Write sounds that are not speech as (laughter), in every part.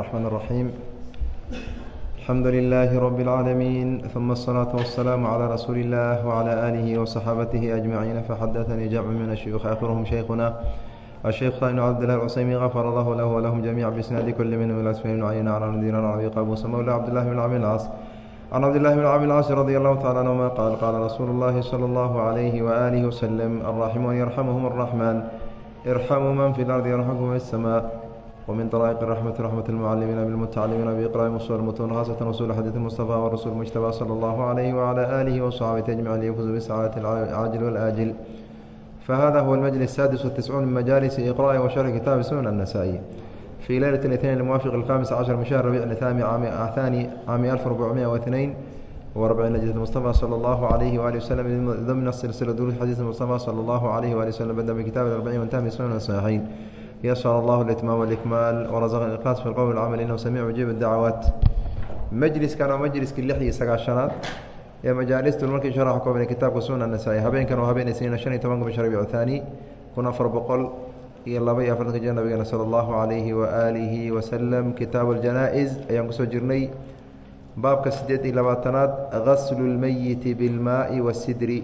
الرحمن الرحيم الحمد لله رب العالمين ثم الصلاة والسلام على رسول الله وعلى آله وصحابته أجمعين فحدثني جمع من الشيوخ آخرهم شيخنا الشيخ خالد عبد الله العسيمي غفر الله له ولهم جميعا بإسناد كل منهم إلى سفيان عين عن مدينة عن أبي قابوس مولى عبد الله بن عبد العاص عن عبد الله بن عبد العاص رضي الله تعالى عنهما قال قال رسول الله صلى الله عليه وآله وسلم الراحمون يرحمهم الرحمن ارحموا من في الأرض يرحمكم في السماء ومن طرائق الرحمة رحمة المعلمين بالمتعلمين بإقراء مصور المتون خاصة رسول حديث المصطفى والرسول المجتبى صلى الله عليه وعلى آله وصحابته أجمعين ليفوزوا بالسعادة العاجل والآجل فهذا هو المجلس السادس والتسعون من مجالس إقراء وشرح كتاب سنن النسائي في ليلة الاثنين الموافق الخامس عشر من شهر ربيع الثاني عام ثاني عام 1442 وربعين نجد المصطفى صلى الله عليه وآله وسلم ضمن السلسلة دروس حديث المصطفى صلى الله عليه وآله وسلم بدأ بكتاب الأربعين وانتهى بسنن الصحيحين ysر اllah اإtmaam واkmaal وraزqna iqاas fi اqwl اcml inhu samic mujiib الdacwaat majliskan waa majliskii lix iyo sagaashanaad ee majaalistu markii sharax koobnay kitaabka suna nasaa-i habeenkan waa habeen isniina shan iyo tobanka bisha rabic thaani kun afar boqol iyo laba iyo afartanka jir nabigeena salى اllahu عalayhi waalihi waslm kitaabu اljanaa-is ayaan kusoo jirnay baabka sideed iyo labaatanaad gaslu اlmeyiti biاlmaai wasidri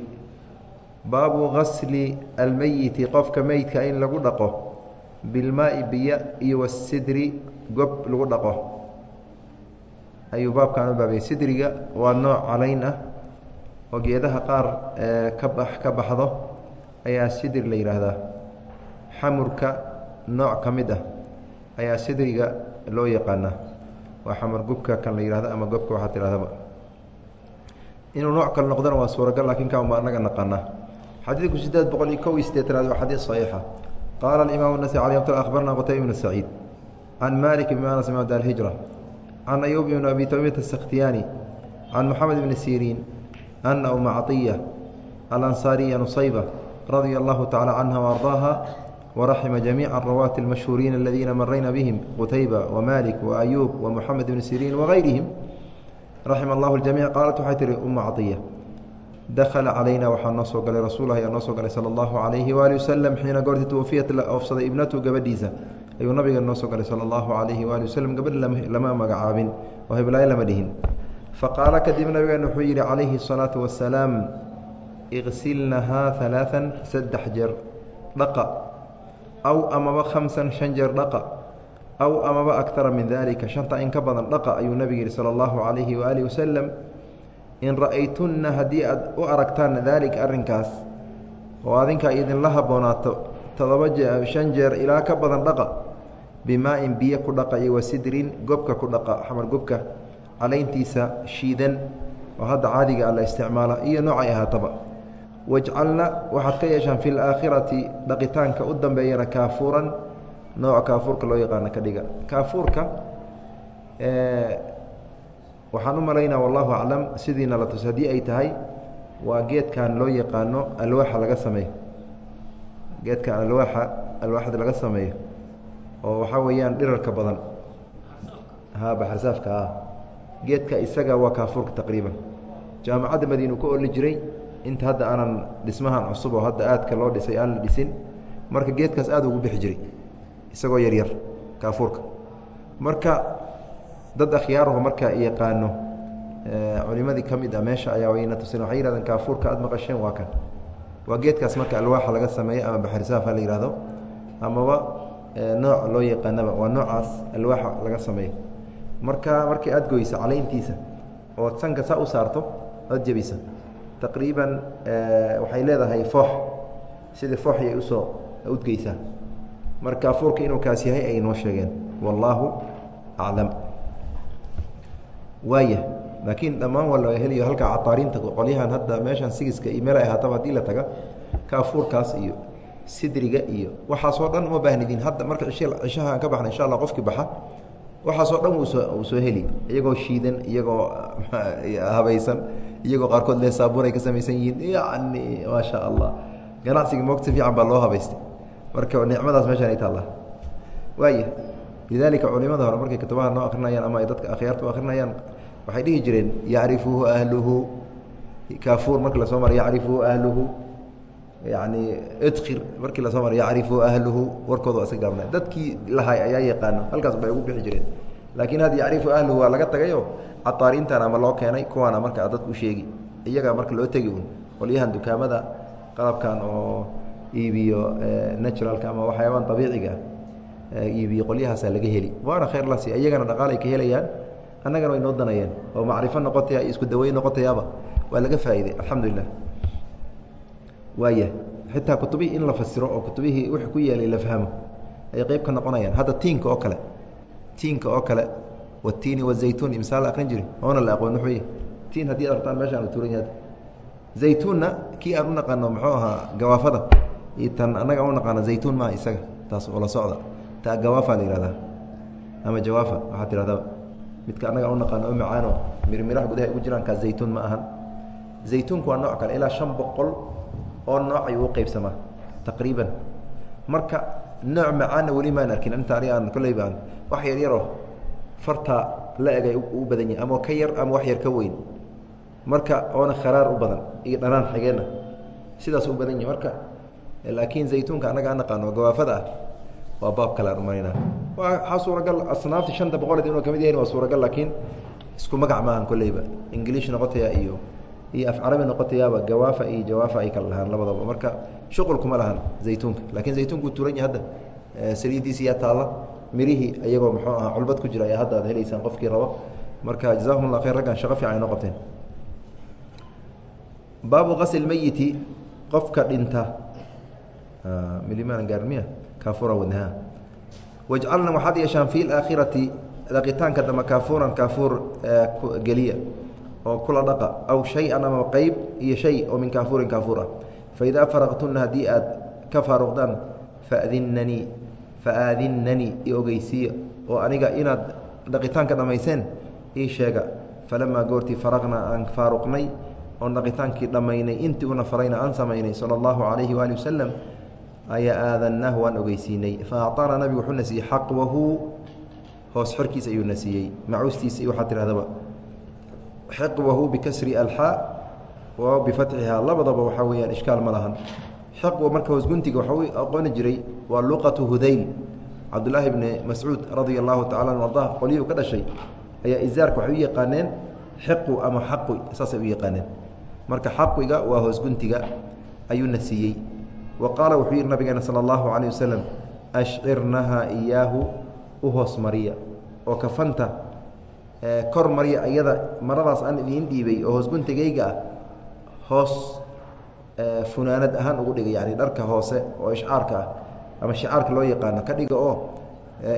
baabu gasli almeyiti qofka meydka in lagu dhaqo bilmaai biyo iyo wasidri gob lagu dhaqo. Ayuu baabkan u baabay sidriga waa nooc calayn ah oo geedaha qaar ka ba ka baxdo ayaa sidri la yidhaahdaa xamurka nooc ka mid ah ayaa sidriga loo yaqaanaa. Waa xamur gubka kan la yihahdo ama gobka waxaa tidhahdaba inuu nooc kale noqdona waa suuragal laakiin kan baa anaga naqanaa xadiidku sideed boqol iyo kow iyo sideetanaad waa xadiid saxiixa qala imaam nas abarna qtayb bn saciid can malik bn anas bn abdhijra can ayub bn abi tamimata asakhtiyaani can moxamed bni siriin ana uma caiya alansaariya nusayba radia allahu tacala canha waardaaha waraxima jamiica rawaati almashhuuriina aladiina marayna bihim qutayba wamalik waayuub wamoxamed bni siriin wahayrihim raxima allahu ljamic qaalat waxay tihi uma caiya dakhala calayna waxaa noo soo galay rasuul ayaa noo soo galay sala allahu calayhi waali wasalam xiina goortii twafiyat la oofsaday ibnatu gabadhiisa ayuu nabiga noo soo galay sala allahu calayhi waali wasalam gabadh lama magacaabin oo heblaayo lama dhihin faqaala kadib nabigeena wuxuu yidhi calayhi asalaatu wasalaam iqsilnahaa halaaan saddex jeer dhaqa aw amaba khamsan shan jeer dhaqa aw amaba aktara min dalika shanta in ka badan dhaqa ayuu nabiga yidhi sala allahu calayhi waaalih wasalam in ra'aytunna haddii aad u aragtaan daalika arrinkaas oo adinkaa idinla habboonaato todoba jee shan jeer ilaa ka badan dhaqa bimaa-in biyo ku dhaqa iyo wasidrin gobka ku dhaqa xamar gobka calayntiisa shiidan oo hadda caadiga a la isticmaala iyo noocay ahaataba. Wajcalna waxaad ka yeeshaan fi laakhirati dhaqitaanka u dambeeyana kaafuuran nooca kaafuurka loo yaqaano ka dhiga. Kaafuurka waxaan u malaynaa wallahu aclam sidiina la tus haddii ay tahay waa geedkan loo yaqaano alwaaxa laga sameeyo. Geedkan alwaaxa alwaaxda laga sameeyo oo waxaa weeyaan dhirarka badan. Ha baxarsaafka ah geedka isaga waa kaafuurka taqriiban. Jaamacadda madiinu ka oli jiray inta hadda aanan dhismahan cusub oo hadda aadka loo dhisay aan la dhisin marka geedkaas aad ugu bixi jiray isagoo yaryar kaafuurka marka dad akhyaaruhu marka yaqaano culimadii ka mid a meesha ayaa wayna tusin waxay yihahdeen kaafuurka aad maqasheen waa kan. Waa geedkaas marka alwaaxa laga sameeyo ama baxrisaafa la yihahdo amaba nooc loo yaqaanaba waa noocaas alwaaxa laga sameeyo. Marka markii aad goysa calayntiisa ood sanka saa u saarto ood jebisa. Taqriiban waxay leedahay foox sidii fooxi ay u soo udgeysaa marka kaafuurka inuu kaas yahay ay noo sheegeen. Wallaahu aclam waaya. Laakiin dhammaan waa laga heliyo halka cataariinta qolyahan hadda meeshan sigiska iyo meel ay ahaataba haddii la taga kaafuurkaas iyo sidriga iyo waxaasoo dhan uma baahnidin hadda marka cishahaan ka baxna insha allah qofkii baxa waxaasoo dhan wusoo uu soo heli. Iyagoo shiidan iyagoo (laughs) habaysan iyagoo qaarkood le saabuun ay ka samaysan yihiin. Yani maasha allah ganacsiga moogta fiican baa loo habaystay. Marka nicmadaas meeshaan ay taalla waaya lidalika culimada hore markay kutubaha noo akrinayaan ama ay dadka akhyaarta u akrinayaan waxay dhihi jireen yacrifuhu ahluhu. Kaafuur markii la soo mara yacrifuhu ahluhu. Yani idkir markii la soo mara yacrifuhu ahluhu. Warkooda iska gaabna dadkii lahay ayaa yaqaano halkaas bay ugu bixi jireen. Laakiin had yacrifu ahluhu waa laga tagayo cataariintan ama loo keenay kuwaana marka dadku sheegi. Iyagaa marka loo tegi un qolyahan dukaamada qalabkan oo iibiyo naturalka ama waxyaabahan abiiciga iibiyo qolyahaasaa laga heli. Waana khayr lasi iyagana dhaqaalay ka helayaan annagana way noo danayeen. Oo macrifo noqotaya isku daweyn noqotayaaba waa laga faa'iday alxamdulilah waaya xitaa kutubihii in la fasiro oo kutubihii wixii ku yeelay la fahmo ay qeyb ka noqonayaan. Hadda tiinka oo kale tiinka oo kale watiini wazaytuun imsaa la akrin jiri oona la aqoon wuxuu tiin haddii ad artaan meesha tuuran yahay. Zaytuunna kii aan u naqaano muxuu ahaa gawaafada. Iyo tan annaga u naqaano zaytuun maaha isaga taas oo la socda ta gawaafa la yihahdaa ama jawaafa waxaa tidhahdaba midka annaga u naqaano oo macaano mirmiraha gudaha ugu jiraan kaa zaytuun ma ahan. Zaytuunku waa nooc kale ilaa shan boqol oo nooc ayuu u qeybsamaa taqriiban. Marka nooc macaana weli maan arkin inta ani aan kolleyba aan wax yar yaroo farta la egay u badan yahay ama ka yar ama wax yar ka weyn. Marka oona kharaar u badan iyo dhanaan xigeenna sidaas u badan yahay marka laakiin zaytuunka annaga aan naqaano gawaafada ah waa baab kale aan umaynaa waxaa suuragal asnaafti shanta boqoleed inuu ka mid yahin waa suuragal laakiin isku magac maahan kolleyba ingiliish noqotaya iyo iyo af carabi noqotayaaba gawaafa iyo jawaafa ay kala lahaan labadaba. Marka shuqul kuma lahan zaytuunka. Lakiin zaytuunka uu tuuran yahay hadda. Saliidiisi yaa taalla. Mirihii iyagoo muxuu ahaa culbad ku jira ayaa hadda aad helaysaan qofkii rabo. Marka jazakum allah khayr raggan shaqo fiican ay noo qabteen baabu qasl meyiti qofka dhinta. Milimaan gaarin miya kaafura wadnaha wajcalna waxaad yeeshaan fi laakhirati dhaqitaanka dambe kaafuuran kaafuur geliya oo kula dhaqa aw shay-an ama qeyb iyo shay oo min kaafuurin kaafuur ah faidaa faraqtunna haddii aad ka faaruqdaan fadinanii faaadinanii i ogeysiiya oo aniga inaad dhaqitaanka dhammayseen ii sheega. Falamaa goortii faraqnaa aan faaruqnay oon dhaqitaankii dhammaynay intii una farayna aan samaynay sala allahu calayhi waali wasalam ayaa aadannaahu waan ogeysiinay. Fa acطaanaa nabigu wuxuuna siiyey xaqwahu. Hoos xorkiis ayuuna siiyey macuustiisa iyo waxaad tihahdaba xiqwahu bikasri alxaa wa bifatxihaa labadaba waxaa weeyaan ishkaal ma lahan. Xiqwa marka hoos guntiga waxaa u aqooni jiray waa luqatu hudayl cabdullaahi bni mascuud radia allahu tacala an ardah qolyihii u ka dhashay ayaa izaarka waxay u yaqaaneen xiqu ama xaqwi saasay u yaqaaneen. Marka xaqwiga waa hoos guntiga ayuuna siiyey wa qaala wuxuu yihi nabigeena sala allahu calayh wasalam ashcirnaha iyaahu u hoos mariya. Oo kafanta kor marya iyada maradaas aan idiin dhiibay oo hoos guntigayga ah hoos funaanad ahaan ugu dhiga yani dharka hoose oo ishcaarka ah ama shicaarka loo yaqaano ka dhiga oo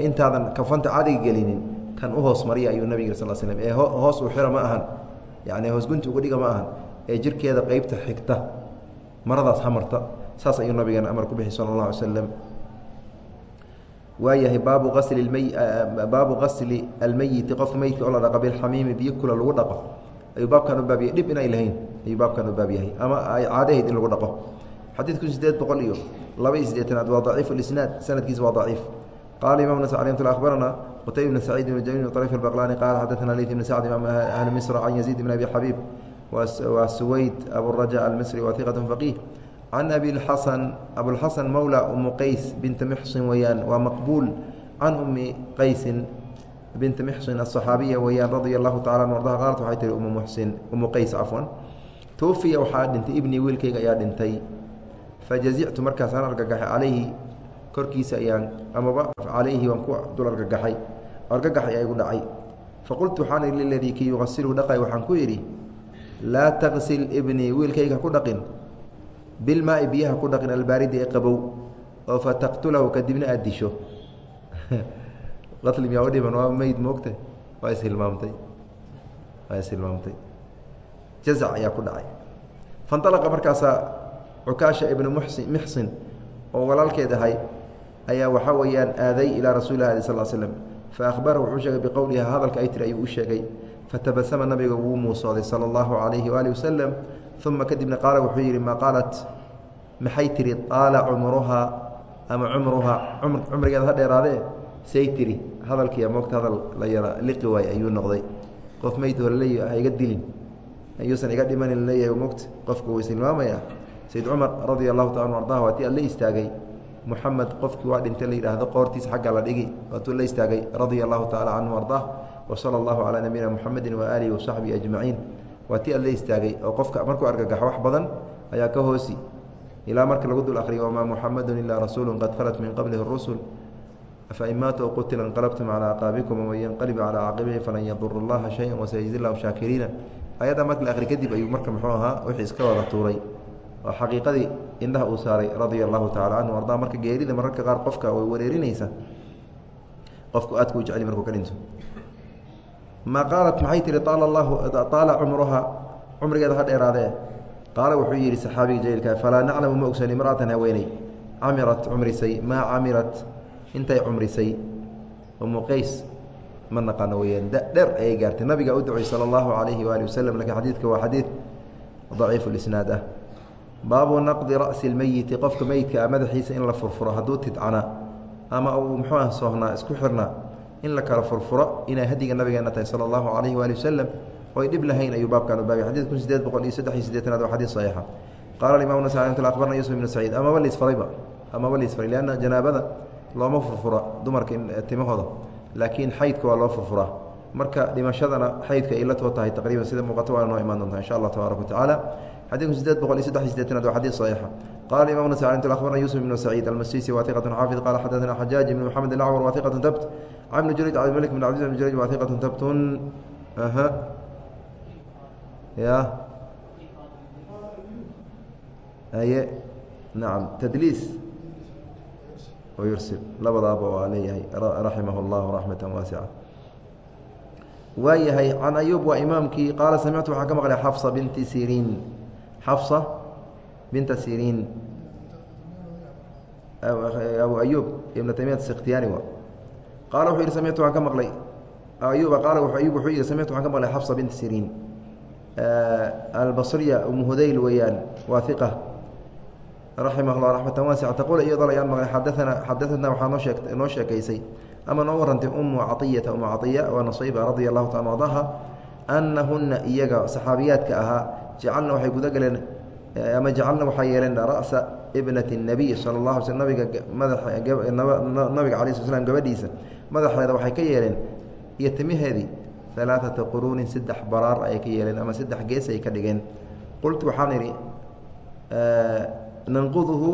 intaadan kafanta cadiga gelinin kan u hoos mariya ayuu nabig sal slm ee hoos u xira ma ahan. Yani hoos ugu dhiga ma ahan. Ee jirkeeda qeybta xigta maradaas hamarta saas ayuu nabigeena amar ku bixi sala اllah alay waayahay baabu asli may ah, baabu qasli almeyiti qofka meydka oo la dhaqo bilxamiimi biyo kula lagu dhaqo. Ayuu baabkan u baab dhib inay lahayn ayuu baabkan u baab ama ay caadahayd in lagu dhaqo. Xadiidku sideed boqol iyo laba iyo waa daciif lisnaad sanadkiisa waa daciif. Qaala imam nas almt abarana qutayb bn saciid bn jamil rif baqlani qaala xadaana leyt bn sacd imaam ahli misr can yaziid bn abi xabiib waa suwayd aburajaa almisri waa iqat faqiih عن abi xasan abulxasan mowla umu qays binta muxsin weyaan waa maqbuul can ummi qaysin binta muxsin asaxaabiya weyaan radia allahu tacala an ardaha qaalat waxay tihi umu muxsin umu qays cafwan tuufiya waxaa dhintay ibnii wiilkayga ayaa dhintay fajazictu markaas aan argagaxay calayhi korkiisa ayaan amaba calayhi waan ku dul argagaxay argagax ayaa igu dhacay faqultu waxaan ihi liladii ki yuqasilu dhaqay waxaan ku idhi laa taqsil ibnii bilmaai biyaha ku dhaqin albaaridi ee qabow oo fataqtulahu kadibna aad disho qatli miyaa u dhiman waa meyd moogta waa ishilmaamtay waa ishilmaamtay jazac ayaa ku dhacay fanalaqa markaasaa cukaasha ibnu muxsin mixsin oo walaalkeed ahay ayaa waxaa weeyaan aaday ilaa rasuuli lah ali sal slm fa ahbarahu wuxuu sheegay biqowliha hadalka ay tiri ayuu u sheegay fatabasama nabiga wuu muusooday sala allahu calayhi waali wasalam uma kadibna qaala wuxuu yidhi maa qaalat maxay tihi aala cumruhaa ama cumruhaa cumrigeeda ha dheeraadee say tiri hadalkiiya moogta hadal la yara liqi waay ayuu noqday qof meyd oo laleeya ha iga dilin ayuusan iga dhimanin la leeyahay mogta qofku wuu istilmaamaya sayd cumar radia allahu taala anu ardaha waa tii alle istaagay muxamed qofkii waa dhintay la yidhaahdo qoortiisa xagga la dhigi waatuu la istaagay radia allahu tacala canhu ardah wsala allahu calaa nabiyina muxamedi waaalihi wasaxbihi ajmaciin waa ti alla istaagay oo qofka markuu argagaxo wax badan ayaa ka hoosi. Ilaa marka lagu dul akriyo wamaa muxamedun ilaa rasuulu qad khalat min qablihi rusul fain maata o qutila inqalabtum calaa aqaabikum waman yanqalib calaa caqibihi falan yaduru llaha shayan wasayajzi llahu shaakiriina ayadda marka la akri kadib ayuu marka muxuu ahaa wixii iska wada tuuray. Oo xaqiiqadii indhaha uu saaray radia allahu tacala canhu ardaa marka geerida mararka qaar qofka way wareerinaysa. Qofku aadku u jeceli markuu ka dhinto ma qaalat maxay tihi aala lahu aala cumruha cumrigeeda ha dheeraadee qaala wuxuu yidhi saxaabiga jaliilka falaa naclamu ma ogsan imra'atan haweeney. Camirat cumrisay maa camirat intay cumrisay. Umu qays ma naqaano weyaan dher ayay gaartay. Nabiga u ducay sala allahu calayhi waali waslem lakiin xadiidka waa xadiid daciifu lisnaad ah. Baabu naqdi ra'si lmeyiti qofka meyidka ah madaxiisa in la furfuro hadduu tidcana ama uu muxuu ah soohnaa isku xirnaa in la kala furfuro inay hadiga nabigeena tahay sala allahu calayhi waali wasalam oy dhib lahayn ayuu baabkan u baabay xadid kun sideed boqol iyo saddex iyo sideetanaad waa xadiid saxiixa. Qaala imam nas abarna yusuf ibnu saciid amaba liisfarayba amaba liisfaray lianna janaabada looma furfura dumarka timahooda. Laakiin xaydka waa loo furfuraa marka dhimashadana xaydka ay la too tahay taqriiban sida muuqato waana noo imaan doontaa insha allah tabaaraka watacaala xadidku sideed boqol iyo saddex iyo sideetanaad waa xadiid saxiixa qala imam nas abarna yusuf ibnu saciid almasisi wa iqatu xaafid qala xadaثana xajaaj ibn moxamed alacwar wa iqatu tabt ibn jurayj cabdimalik bn cabdi bn jurayj wa iqatu tabtun aye nacam tadliis yursil labadaaba waa leeyahay raximah اllahu raxmata waasica waa yahay can ayub waa imaamkii qaala samictu waxaan ka maqlay xafsa binti siriin xafsa binta siriin. Abu ayub ibna taymiyat sikhtiyaani wa. Qaala wuxuu yihi samictu waan ka maqlay. Ayuba qaala ayub wuxuu yihi samictu waxaan ka maqlay xafsa binti siriin. Albasriya umu hudayl weeyaan waa iqa raximah llah raxmatan waasica taqul iyadoo ayaan maqlay xadaana xadaatna waxaa noo sheeg noo sheekaysay ama noo warantay umu caiyata umu caiya waa nasayba radia allahu taala adaha anahuna iyaga saxaabiyaadka ahaa jacalna waxay guda galeen ama jacalna waxaa yeeleen ra'sa ibnati الnabiy sala اlah ala sl nabiga madaanabiga ala sl slam gabadhiisa madaxeeda waxay ka yeeleen iyo timiheedii alaaثata quruunin saddex baraar ayay ka yeeleen ama saddex gees ay ka dhigeen qultu waxaan idhi nanquduhu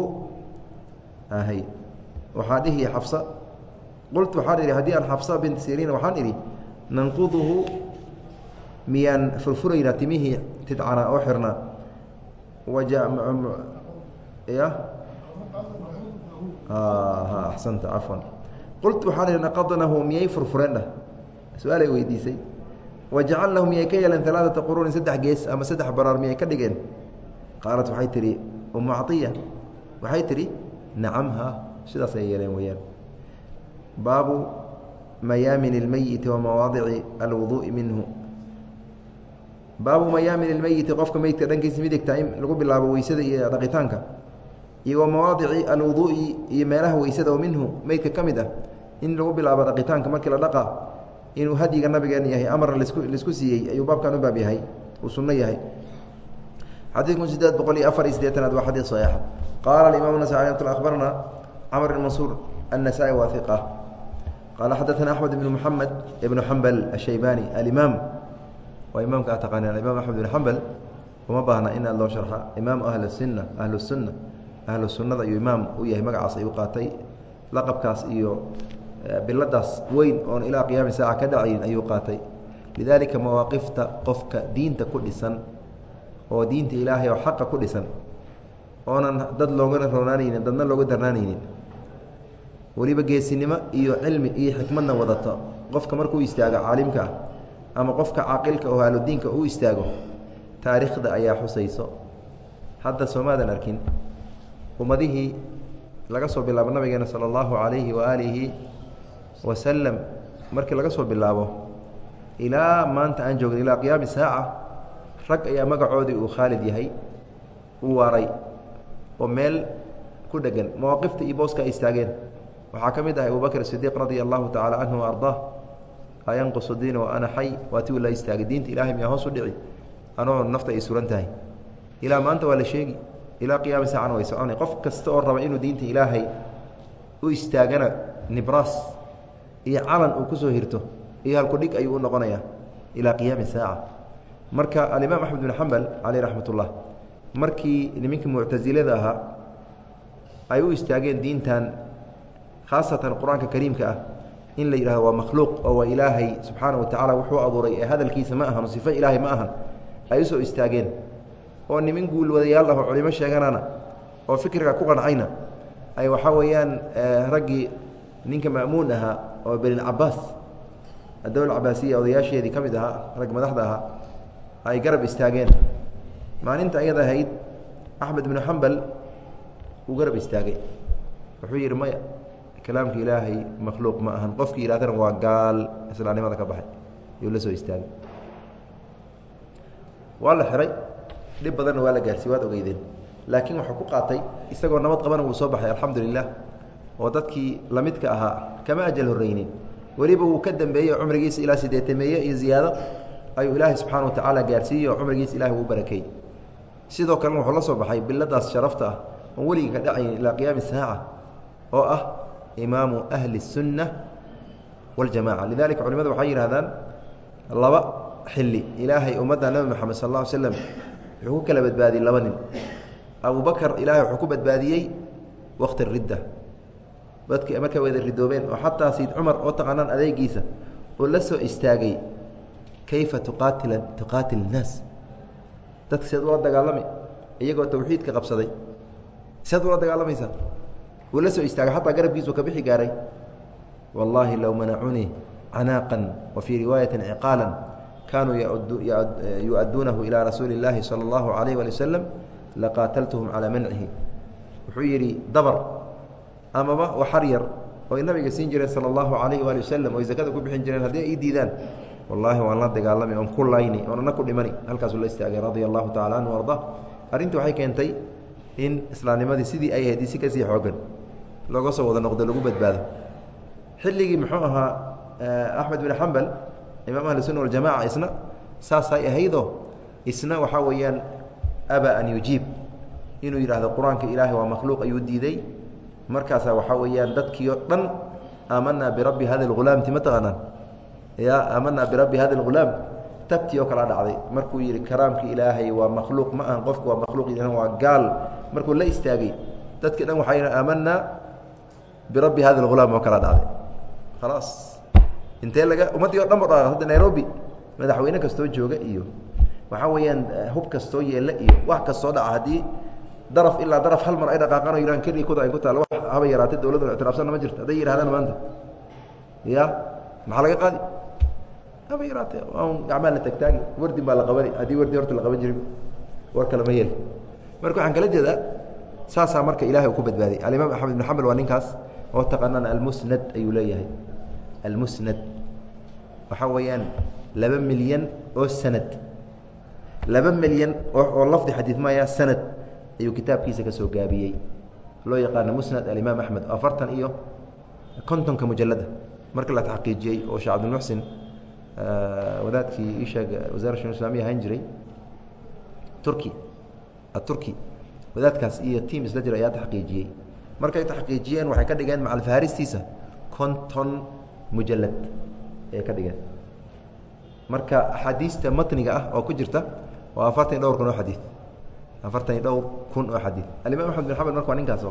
ahay waxaa dhihi xafsa qultu waxaan idhi haddii aan xafsa bint siriin waxaan idhi nanquduhu miyaan furfuraynaa timihii tidcana oo xirna ya? Axsanta cafwan qultu waxaan naqadnahu miyay furfureen dhah? Su'aalay weydiisay. Wajacalnahu miyay ka yeeleen alaaata quruunin saddex gees ama saddex baraar miyay ka dhigeen? Qaalat waxay tihi umu caiya waxay tidhi nacam ha sidaas ay yeeleen weyaan baabu mayaamin اlmeyiti wa mawaadici alwuduuءi minhu baabu mayaamin ilmeyiti qofka meydka dhankiisa midigta in lagu bilaabo weysada iyo dhaqitaanka iyo wa mawaadici alwuduu'i iyo meelaha weysada oo minhu meydka ka mid ah in lagu bilaabo dhaqitaanka. Markii la dhaqaa inuu hadyiga nabigeena yahay amarna lasku la isku siiyey ayuu baabkan u baab yahay uu sunno yahay. Xadii kun sideed boqol iyo afar iyo siddeetanaad waa xadiid saxiixa qaala alimaam nasayi ramatullah akhbarna camr bn mansuur annasaa-i waa iqa qaala xadaana axmed ibnu muxamed ibnu xambal ashaybani alimaam waa imaamka a taqaanaan imaam axmed bin xambal uma baahna in aad loo sharxa. Imaam ahlusinna ahlusunna ahlu sunnada ayuu imaam u yahay magacaas ayuu qaatay. Laqabkaas iyo eh, biladaas weyn oon ilaa qiyaami saaca ka dhacayn ayuu qaatay. Lidalika mawaaqifta qofka diinta ku dhisan oo diinta ilaahay oo xaqa ku dhisan oonan dad loogana roonaanaynin dadna looga darnaanaynin. Weliba geesinimo iyo cilmi iyo xikmadna wadato. Qofka markuu istaago caalimka ah ama qofka caaqilka oo ahludiinka u istaago taariikhda ayaa xusayso. Hadda soomaadan arkin ummadihii laga soo bilaabo nabigeena sala allahu calayhi waaalihi wasalam markii laga soo bilaabo ilaa maanta aan joogin ilaa qiyaami saaca rag ayaa magacoodii uu khaalid yahay uu waaray oo meel ku dhegan mawaaqifta iyo booska ay istaageen. Waxaa ka mid ah abubakr sidiiq radia allahu tacala canhu wa ardaa ayanqusu diin ana xay waa ti uu la istaagay diinta ilahay miyaa hoos u dhici anoo nafta ay suran tahay ilaa maanta waa la sheegi ilaa qiyaami saacana way soconay qof kasta oo raba inuu diinta ilaahay u istaagana nibras iyo calan uu ku soo hirto iyo halkudhig ayuu u noqonayaa ilaa qiyaami saaca marka alimaam axmed bin xambal caleyh raxmat ullah markii nimankii muctasilada ahaa ay u istaageen diintan khaasatan qur'aanka kariimka ah in la yidhahdo waa makhluuq oo waa ilaahay subxaana wa tacaala wuxuu abuuray ee hadalkiisa ma ahan sifo ilaahay ma ahan. Ay u soo istaageen. Oo niman guulwadayaal ah oo culimo sheeganana oo fikriga ku qancayna ay waxaa weeyaan raggii ninka ma'muun ahaa oo benilcabaas adowla cabaasiya odayaasheedii ka mid ahaa rag madaxda ahaa ay garab istaageen. Maalinta ayada ahayd axmed binu xambal uu garab istaagay. Wuxuu yidhi maya kalaamka ilaahay makhluuq ma ahan. Qofkii yidhahdana waa gaal islaamnimada ka baxay ayuu la soo istaagay. Waa la xiray dhib badanna waa la gaarsiye waad ogeydeen. Laakiin wuxuu ku qaatay isagoo nabad qabana wuu soo baxay alxamdu lilah oo dadkii lamidka ahaa kama ajal horreynin weliba wuu ka dambeeyey cumrigiisa ilaa sideetameeye iyo ziyaado ayuu ilaahay subxana wa tacaala gaarsiiyey oo cumrigiisa ilahay uu barakeeyey sidoo kalena wuxuu la soo baxay biladaas sharafta ah oon weligii ka dhacayn ilaa qiyaami saaca oo ah imaamu ahli الsunna waاljamaca lidalika culimadu waxay yidhahdaan laba xili ilaahay ummadda nebi moxamed sal اlla ly slam wuxuu ku kala badbaadiyey laba nin abu bakr ilaahay wuxuu ku badbaadiyey waqti ridda dadki markay wada ridoobeen oo xataa sayid cumar oo taqaanaan adeegiisa oo la soo istaagay kayfa tuqaatila tuqaatil الnaas dadka seed ula dagaalami iyagoo tawxiidka qabsaday seed ula dagaalamaysaa wuu la soo istaagay xataa garabkiisu ka bixi gaaray wallaahi low manacunii canaaqan wa fii riwaayati ciqaala kaanuu yu-aduunahu ilaa rasuuli اllaahi salى اllahu alayh ali wasalam laqaataltuhum calaa mancihi wuxuu yidhi dabar amaba waxar yar oy nabiga siin jireen sala allahu alayhi waali wasalam oy zakada ku bixin jireen haddii ay diidaan wallaahi waan la dagaalami oon ku layni oon ana ku dhimani halkaasuu la istaagay radia allahu tacala anhu arda arrintii waxay keentay in islaamnimadii sidii ay ahayd si kasii xoogan looga soo wada noqdo lagu badbaado. Xilligii muxuu ahaa axmed bin xambal imaam ahli sunna waljamaca isna saasay ahaydoo isna waxaa weeyaan aba an yujiib. Inuu yidhaahdo qur'aanka ilaahay waa makhluuq ayuu diiday. Markaasaa waxaa weeyaan dadkii o dhan aamanaa birabbi hada lghulaamti ma taqaanaan? Ya aamanaa birabbi hada lghulaam tabtii oo kala dhacday. Markuu yidhi karaamka ilaahay waa makhluuq ma ahan qofku waa makhluuq waa gaal. Markuu la istaagay dadkii dhan waxaa yidhi aamanaa birabbi hada lghulaam oo kala dhacday khalaas. Intee laga ummaddii o dhan ba dha hadda nairobi madaxweyne kastoo jooga iyo waxaa weeyaan hub kastoo yeella iyo wax kastoo dhaca haddii daraf ilaa daraf hal mar ay dhaqaaqaan o yidhahan keli kuda ay ku taal wax haba yaraatay dowladdan ictiraafsanna ma jirto hadday yidhahdaan maanta. Ya maxaa laga qaadi? Haba yaraatee n gacmaa la tagtaagi wardin baa la qabani haddii wardi horta la qaban jirin war kale ma yeel marka waxaan kala jeedaa saasaa marka ilahay ku badbaadiyay alimaam axmed ibn xambal waa ninkaas oo taqaanaan almusnad ayuu leeyahay. Almusnad waxaa weeyaan laba milyan oo sanad. Laba milyan oo lafdi xadiid maya sanad ayuu kitaabkiisa ka gaabiyey. Loo yaqaano musnad alimaam axmed afartan iyo kontonka mujalada marka la taxqiijiyey oo sheekh cabdilmuxsin wadaadkii isheeg wasara shun islamiya ahaan jiray turki aturki wadaadkaas iyo tiam isla jira ayaa taxqiijiyey. Markay taxqiijiyeen waxay ka dhigeen macalfahaaristiisa konton mujalad ayay ka dhigeen. Marka axaadiista matniga ah oo ku jirta waa afartan iyo dhowr kun oo xadiid afartan iyo dhowr kun oo xadiid alimaam axmed bin xambal marka waa ninkaas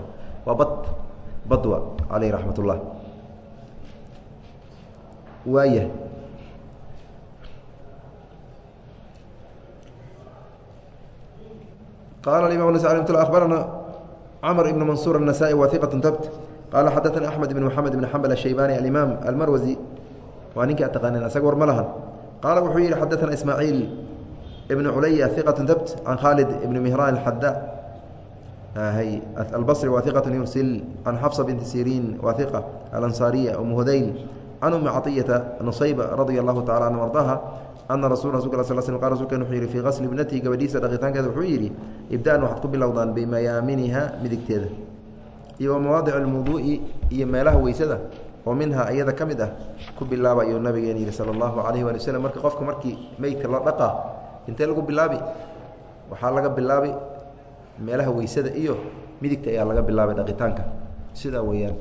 waa bad badwa caleyh raxmat ullah qala imam abarana cmr ibn mansur النasائي wa iqaة tabt qala xadaثna axmed ibn mxamed ibn xambal الshaybani alimaam almarwasi waa ninkii ataqaaneen isaga war ma lahan qaala wuxuu yihi xadaثna ismaaciil ibn culaya iqaة tabt can khalid ibn mihran اxada albصri wa iqaة yursil can xafsa binti sirin wa iqa alanصariya um hudayl can umi caطiyata nusayba radia اllahu tacala an ardaha ana rasu qa rsulken wuxuu yihi fii qasli ibnatihi gabadhiisa dhaqitaankeeda wuxuu yidhi ibda-an waxaad ku bilowdaan bimayaaminiha midigteeda iyo mawaadic alwuduu'i iyo meelaha weysada oo minhaa iyada ka mid ah ku bilaaba nabigeena yihi sala allahu calayhi waali waslm marka qofka markii meydka loo dhaqaa intee lagu bilaabi waxaa laga bilaabi meelaha weysada iyo midigta ayaa laga bilaabay dhaqitaanka sidaa weeyaan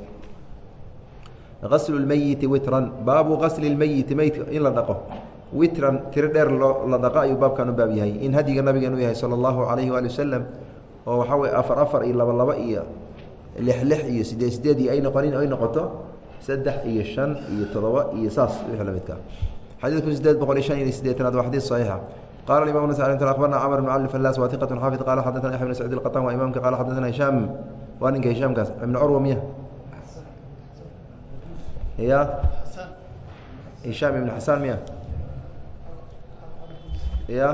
gaslu lmeyiti witran baabu gasli lmeyiti meydka in la dhaqo witran tiro dheer loo la dhaqo ayuu baabkan u baab yahay. In hadyiga nabigeenu yahay sala allahu calayhi waali wasalam oo waxaa weye afar afar iyo laba laba iyo lix lix iyo sideed sideed iyo ay noqonin ay noqoto saddex iyo shan iyo todoba iyo saas wixii la midka xadiidku sideed boqol iyo shan iyo sideetanaad waa xadiid saxiixa ya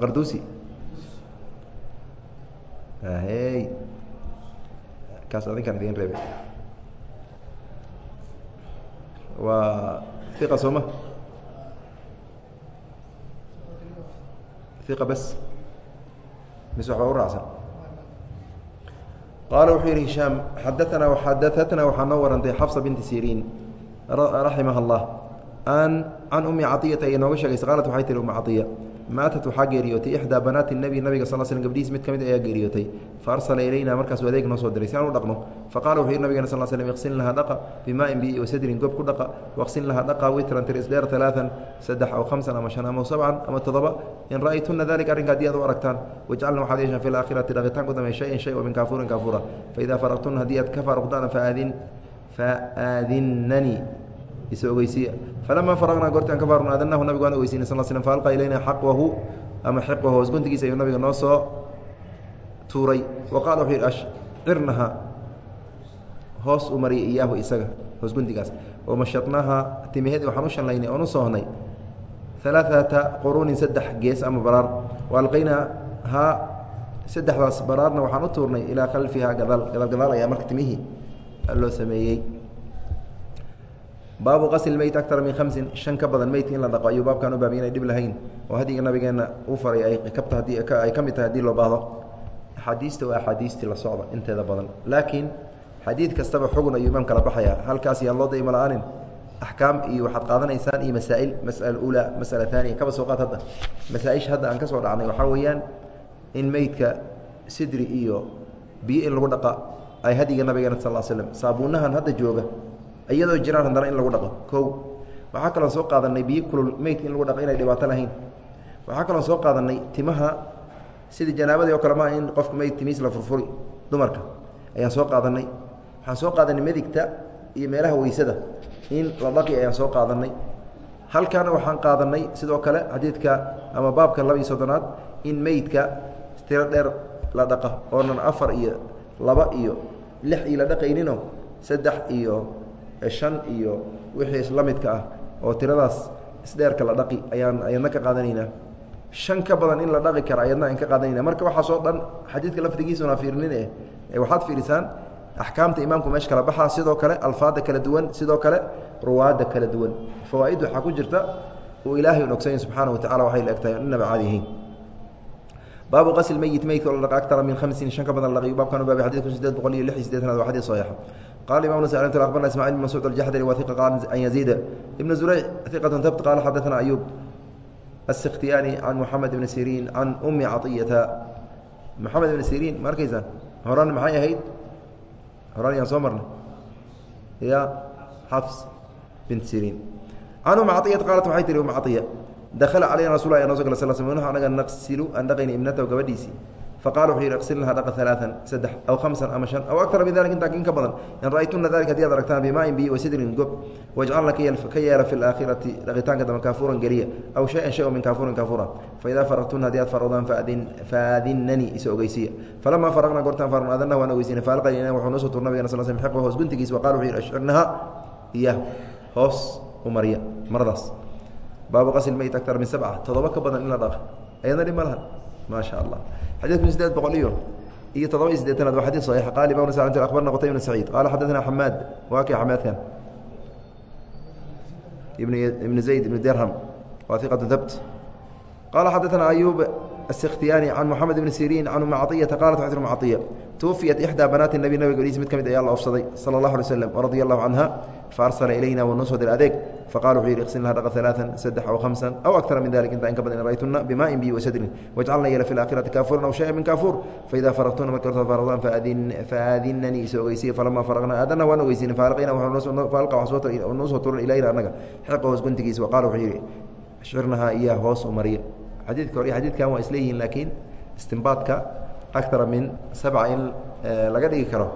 qardusi hey kaas adinkaan idin reebe waa iqa sooma iqa bas mis waxbaa u raacsan qaala wuxuu yihi hishaam xadaanaa xadaatna waxaa noo warantay xafsa binti siriin raximaha اllah an can umi caطiyata ay nooga sheegaysa qaalat waxay tihi uma caطiya maatat waxaa geeriyootay ixdaa banaati nebi nabiga sal slm gabdhihiis mid ka mid ayaa geeriyootay. Fa arsala ilayna markaasuu adeeg noo soo diray si aan u dhaqno. Faqala wuxuu yihi nabigana sal slm iqsin lahaa dhaqa bimaa'in biyi wa gob ku dhaqa. Waqsin lahaa dhaqa witran tiris dheer talaatan saddex aw khamsan ama shan ama sabcan ama toddoba. In ra'aytuna dalika arrinka haddii aad u aragtaan wajcalna waxaad yeeshaan fi laakhirati dhaqitaan ku dambe shayan shay oo min kaafuurin kaafuura. Faidaa faraqtuna haddii aad ka faaruqdaan faaadin isa ogeysiya falama faraqnaa goortaan ka faarun aadanahu nabigu waan ogeysiinay sal slm faalqa ilayna xaqwahu ama xiqwahu hoosguntigiisa ayuu nabiga noo soo tuuray. Wa qaala wuxuu yidhi ashcirnaha hoos u mariyay iyaahu isaga hoosguntigaas wamashadnaha timihedii waxaan u shallaynay oon u soohnay alaaata quruunin saddex gees ama baraar. Waalqaynahaa saddexdaas baraarna waxaan u tuurnay ilaa khalfihaa gadaal gadaal gadaal ayaa marka timihii loo sameeyey baabu qasl meyt akara min hamsin shan ka badan meydka in la dhaqo ayuu baabkan u baabay inay dhib lahayn. Oo hadiga nabigeenna uu faray ay kabta haddii ay ka mid tahay haddii loo baahdo. Axaadiista waa axaadiistii la socda inteeda badan. Laakiin xadiid kastaba xugun ayuu imaam kala baxaya. Halkaas yaan loo dayma la'aanin axkaam iyo waxaad qaadanaysaan iyo masaa'il. Masala uulaa masala taaniya kaba soo qaad hadda. Masaa-isha hadda aan ka soo dhacnay waxaa weeyaan in meydka sidri iyo biyo in lagu dhaqa ay hadiga nabigeena sal slm saabuunahan hadda jooga iyadoo jiraan haddana in lagu dhaqo. Kow waxaa kaloo soo qaadanay biyo kulul meydka in lagu dhaqo inay dhibaato lahayn. Waxaa kaloo soo qaadanay timaha sidii janaabadii oo kale maa in qofka meyd timiis la furfuri dumarka. Ayaan soo qaadanay waxaan soo qaadanay medigta iyo meelaha weysada in la dhaqi ayaan soo qaadanay halkaana waxaan qaadanay sidoo kale xadiidka ama baabka laba iyo soddonaad in meydka tiro dheer la dhaqa oonan afar iyo laba iyo lix iyo la dhaqayninoo saddex iyo shan iyo wixii isla midka ah oo tiradaas isdheerka la dhaqi ayaan ayadna ka qaadanaynaa. Shan ka badan in la dhaqi kara ayadna aan ka qaadanayna marka waxaasoo dhan xadiidka lafdigiisuna fiirnin eh waxaad fiirisaan axkaamta imaamku meesha kala baxaa sidoo kale alfaada kala duwan sidoo kale ruwaadda kala duwan. Fawaaid waxaa ku jirta uu ilaahay un ogsanyahy subxaana wa tacala waxay la egtahay inaba caadi yihiin baabu qasl meyit meydka oo la dhaqa akara min hamsin shan ka badan la dhaqiyo baabkan u baabay xadidku sideed boqol iyo lix iyo sideetanaad waa xadiid saxiixa qala imam nas abarna ismacil bn mascuud aljaxdari wa iqa qaal an yaziida ibn zurayc iqatun tabt qaala xadaثna ayub السkhtiyani can moxamed ibni siriin can umi caطiyata moxamed ibni siriin ma arkaysaan horan maxay ahayd horan yaan soo marnay ya xafs bint siriin can umi caطiyata qaalat waxay tihi umi caطiya dakala calayna rasul ya no so gala sl sl anaga naqsilu aan dhaqayna ibnatahu gabadhiisii faqala wuxuu yihi iqsil laha dhaqa alaaan saddex aw hamsan ama shan aw akara min dalik intaa in ka badan in ra'aytuna dalika haddii ad aragtaan bimaain biyi wa sidrin gob wajcalna ka yeela fi laakhirati dhaqitaanka dambe kaafuuran geliya aw shayan shay o min kaafuurin kaafuura faidaa faraqtuna haddii aad farowdaan faadinanii isa ogeysiya falamaa faraqna goortaan farun aadana waan ogeysina faalqalina wuxuu noo soo sal sl xiqwa hoos guntigiis wa qala wuxuu yihi ashcirnaha iyah hoos u mariya maradaas baabu qasl meyt aktar min sabca toddoba ka badan in la dhaqa ayadna ma lahan ma sha allah xadidku sideed boqol iyo iyo todoba iyo sideetanaad waa xadid صaxiix qala imam s abarna qutay bn saciid qala xadaثna xamaad waa kay xamaadkan ibn zayd ibn derham waa iqatu dabt qala xadaثna ayub السkhtiyani can moxamed ibn siriin can umi caطiyata qalat waxay tir umi caطiya tuufiyat ixdaa banaati nabi nabiga geliis mid ka mid ayaa la ofsaday sala allahu alay slam radia allahu canha faarsala ilayna wuu noo soo dir adeeg faqala wuxuu yidhi iqsin laha dhaqa alaaan saddex aw hamsan aw akara min dalik intaa in ka badan raytuna bimaa'in biyi wasadrin wajcalna yeela fi laakhirati kaafuran aw shaya min kaafuur faidaa faraqtuna marka horta faradaan faadinanii isa ogeysiye falamaa faraqna aadana waan ogeysiin faaliqina faalqa waxaa noo soo turan ilayna annaga xiqa hoos guntigiisa waqala wuxuu yidhi shirnahaa iyaa hoos u mariya xadiidka hore iyo xadiidkan waa isleeyihiin laakiin istimbaadka akara min sabca in laga dhigi karo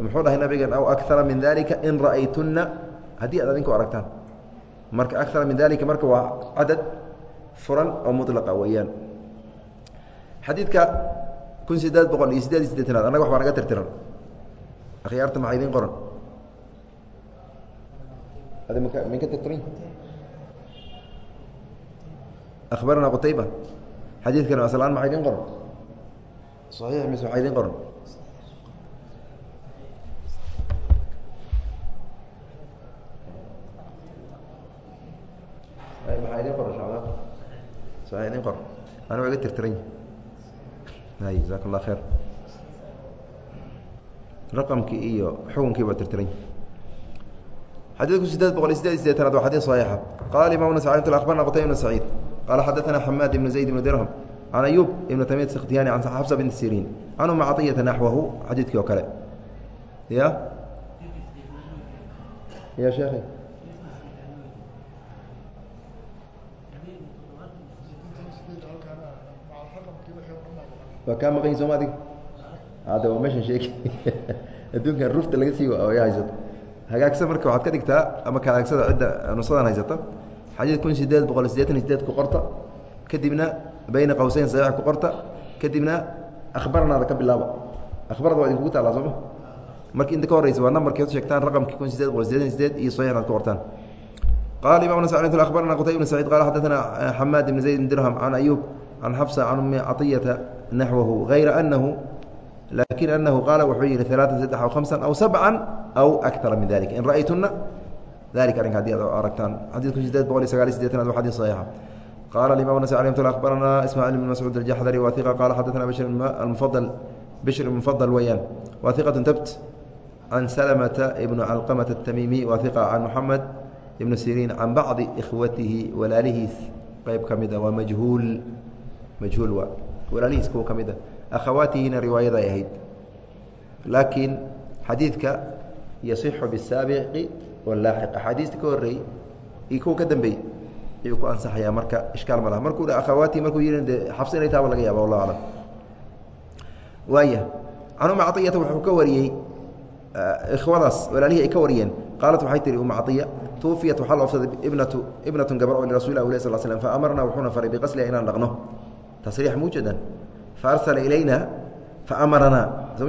muxuu dhahay nabigan aw akara min dalika in ra'aytunna haddii aad adinku aragtaan marka akara min dalika marka waa cadad furan oo mulaqa weeyaan xadiidka kun sideed boqol iyo sideed sideetanaad annaga waxbaa naga tirtiran akhyaarta maxaa idiin qoran adi maka min ka tirtiran akhbarana qutayba xadiidkan aslaan maxaa idiin qoran صaxiix mise waxaa idiin qoran maxaa idin qoran shacbaan saxiix idin qoran ani waa iga tirtiran hay jazaak allah kheer raqamkii iyo xukunkii baa tirtiran xadiidku sideed boqol iyo sideed iyo sideetanaad waa xadiid صaxiixa qala imam nasai abarna qutayb ibn saciid qala xadaثana xamaad ibn zayd ibn dirham can ayub ibn tamid sikhtiyani can xabsa bint siriin can uma caطiyata naxwahu xadiidkii oo kale. Ya? Ya sheekhi. Waa kaa maqan yihiin soma adig hadda waa meeshan sheegi. (laughs) Adduunkan rufta laga sii ya haysato. Hagaagsa marka waxaad ka dhigtaa ama ka hagaagsada cidda nusadan haysata xadiid kun sideed boqol sideetan iyo sideed ku qorta. Kadibna bayna qawseyn saxiix ku qorta kadibna akhbarnaada ka bilaaba akhbarada waa idinkugu taallaa sooma marka inta ka horreysa waa nambarkii hos sheegtaan raqamkii kun sideed boqol sideetan sideed iyo saxiixaad ku qortaan. Qala imam abarna qutay bn saciid qala xadaثna xamaad eh, bn zayd bn dirham can ayuub can xabsa can ummi caطiyata naxwahu hayra anahu laakin anahu qaala wuxuu yihi alaaan saddex aw hamsan aw sabcan aw akara min dalik in ra'aytuna dalik arrinka haddii ad aragtaan xadii kun sideed boqol iyo sagaaliy sideetanaad wa xadii saxiixa qala imam nas abarana ismaciil bn mascuud aljaxdari wa iqa qala xadana bishir ibn mufadl weyaan wa iqatu tabt can salamata ibnu calqamata atamiimiy wa iqa can muxamed ibnu siriin can bacdi ikhwatihi walaalihiis qeyb ka mid a waa majhuul majhuul waa walaalihiis kuwa ka mid a akhawaatihina riwaayada ay ahayd laakiin xadiidka yasixu bisaabiqi walaaxiq axaadiista ka horreeyey iyo kuwa ka dambeeyey ayuu ku ansaxayaa marka ishkaal ma laha. Markuu akhawaatihi markuu yihi de xabs inay taaba laga yaaba wallahu aclam. Waaya can uma caiyata wuxuu ka wariyey ikhwadaas walaalihii ay ka wariyeen. Qaalat waxay tihi uma caiya tuufiyat waxaa la ofsaday ibnatu ibnatun gabar oo lirasuuli lah sal slm fa amarnaa wuxuuna faray biqasliha inaan dhaqno. Tasriix muu jeedaan fa arsala ilayna fa amaranaa soo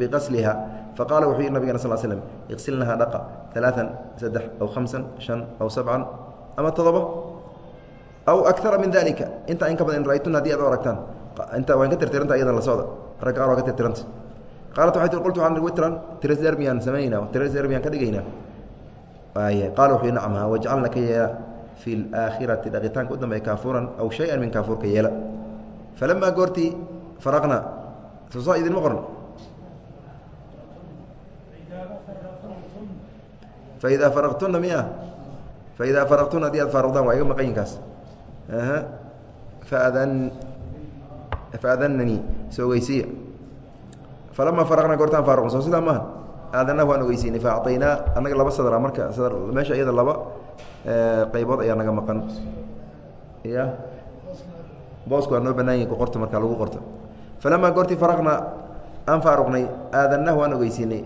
biqasliha. Faqala wuxuu yihi nabigana sal slm iqsilnaha dhaqa alaaan saddex aw hamsan shan aw sabcan ama todoba aw akara min dalika intaa in ka badan in raytuna haddii aragtaan. Inta waan ka tirtiranta ayadan la socda. Ragga qaar waa ka tirtiranta. Qaalat waxay tii qultu waxaan witran tiresder miyaan samaynaa tiresder miyaan ka dhigaynaa. Qaala wuxuu ha wajcalna ka yeela fi laakhirati dhaqitaanka u dambeeya kaafuuran aw shay-an min kaafuurka yeela. Falamaa goortii faraqna soosaa idinma qoran faidaa faraqtuna miya faidaa faraqtuna haddii aad faaruqdaan waa iga maqanyinkaas faadan faadananii soo ogeysiya falamaa faraqna goortaan faaruqna soo sidaa maaha aadanahu waan ogeysiinay fa acطaynaa annaga laba sadra marka sadr meesha iyada laba qaybood ayaa naga maqan ya boosku waa noo banaan yahi ku qorto markaa lagu qorto falamaa goortii faraqna aan faaruqnay aadanahu waan ogeysiinay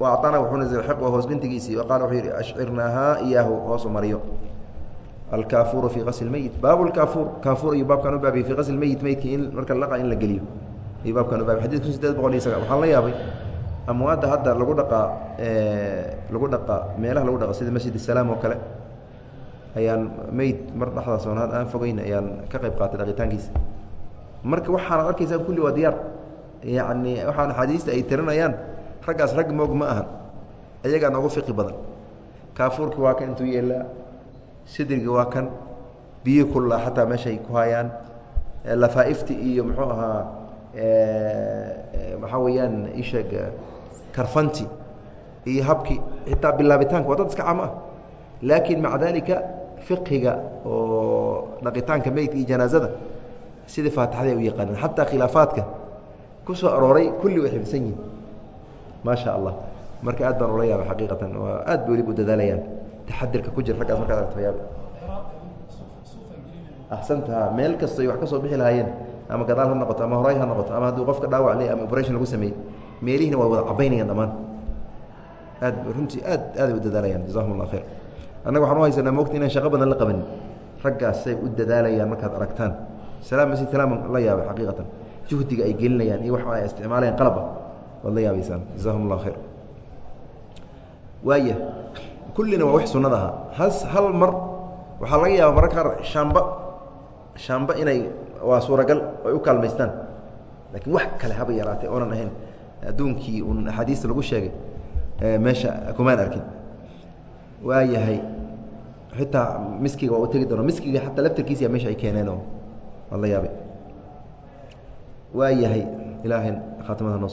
wa acطana wuxuuna zilxiq hoos guntigiisii qaala wuxuu yihi ashcirnaahaa iyaahu hoosu mariyo alkaafuuru fii qasli meyit baabu lkaafuur kaafuur ayuu baabkan u baabiyey fii qasli meyit meydkii in marka laqa in la geliyo ayuu baabkan u baabiyey xadid kun sideed boqol iyo saga waxaan la yaabay amwaadda hadda lagu dhaqaa lagu dhaqaa meelaha lagu dhaqa sida masjid salaam oo kale ayaan meyd mar dhexdaas oonaad aan fogeyn ayaan ka qayb qaatay dhaqitaankiisa marka waxaanad arkaysaa kulli waa diyaar yacni waxaan axaadiista ay tirinayaan raggaas rag moog ma ahan ayagaa noogu fiqi badan. Kaafuurki waa kan intuu yeelaa sidriga waa kan biyi kullaa xataa meeshay ku hayaan. Lafaaifti iyo muxuu ahaa waxaa weeyaan isheeg karfanti iyo habki xitaa bilaabitaanka waa dad iska camo ah. Laakiin maca dalika fiqhiga oo dhaqitaanka meydka iyo janaazada sidii faatixada ay u yaqaaneen xataa khilaafaadka ku soo arooray kulli way xifdsan yihiin maa sha allah. Marka aad baan ula yaaba xaqiiqatan. Waa aad ba weliba u dadaalayaan. Taxadirka ku jira raggaas markaad aragto yaab. Axsanta meel kasto ay wax ka soo bixi lahaayeen. Ama gadaal ha noqoto ama horay ha noqoto ama hadduu qofka dhaawac le ama operation lagu sameeyey meelihina waa wada cabaynayaan dhammaan. Aad runtii aad aaday u dadaalayaan. Jazakum allah khayr. Annaga waxaan u haysanaa mogta inaan shaqo badan la qabanin raggaasay u dadaalayaan markaad aragtaan. Salaam masi salaaman la yaabay xaqiiqatan. Juhdiga ay gelinayaan iyo waxa ay isticmaalayaan qalaba waad la yaabaysaan jazakum allah khayr. Waaya kullina waa wax sunnada ahaa. Has hal mar waxaa laga yaaba mararka qaar shaamba shaamba inay waa suuragal ay u kaalmaystaan. Laakiin wax kale haba yaraatay oonan ahayn. Adduunkii un axaadiista lagu sheegay meesha kumaan arkin. Waa yahay xitaa miskiga waa u tegi doona miskiga xataa laftarkiisa meesha ay keeneen oo waad la yaabay. Waa yahay ilaahay khaatimada noo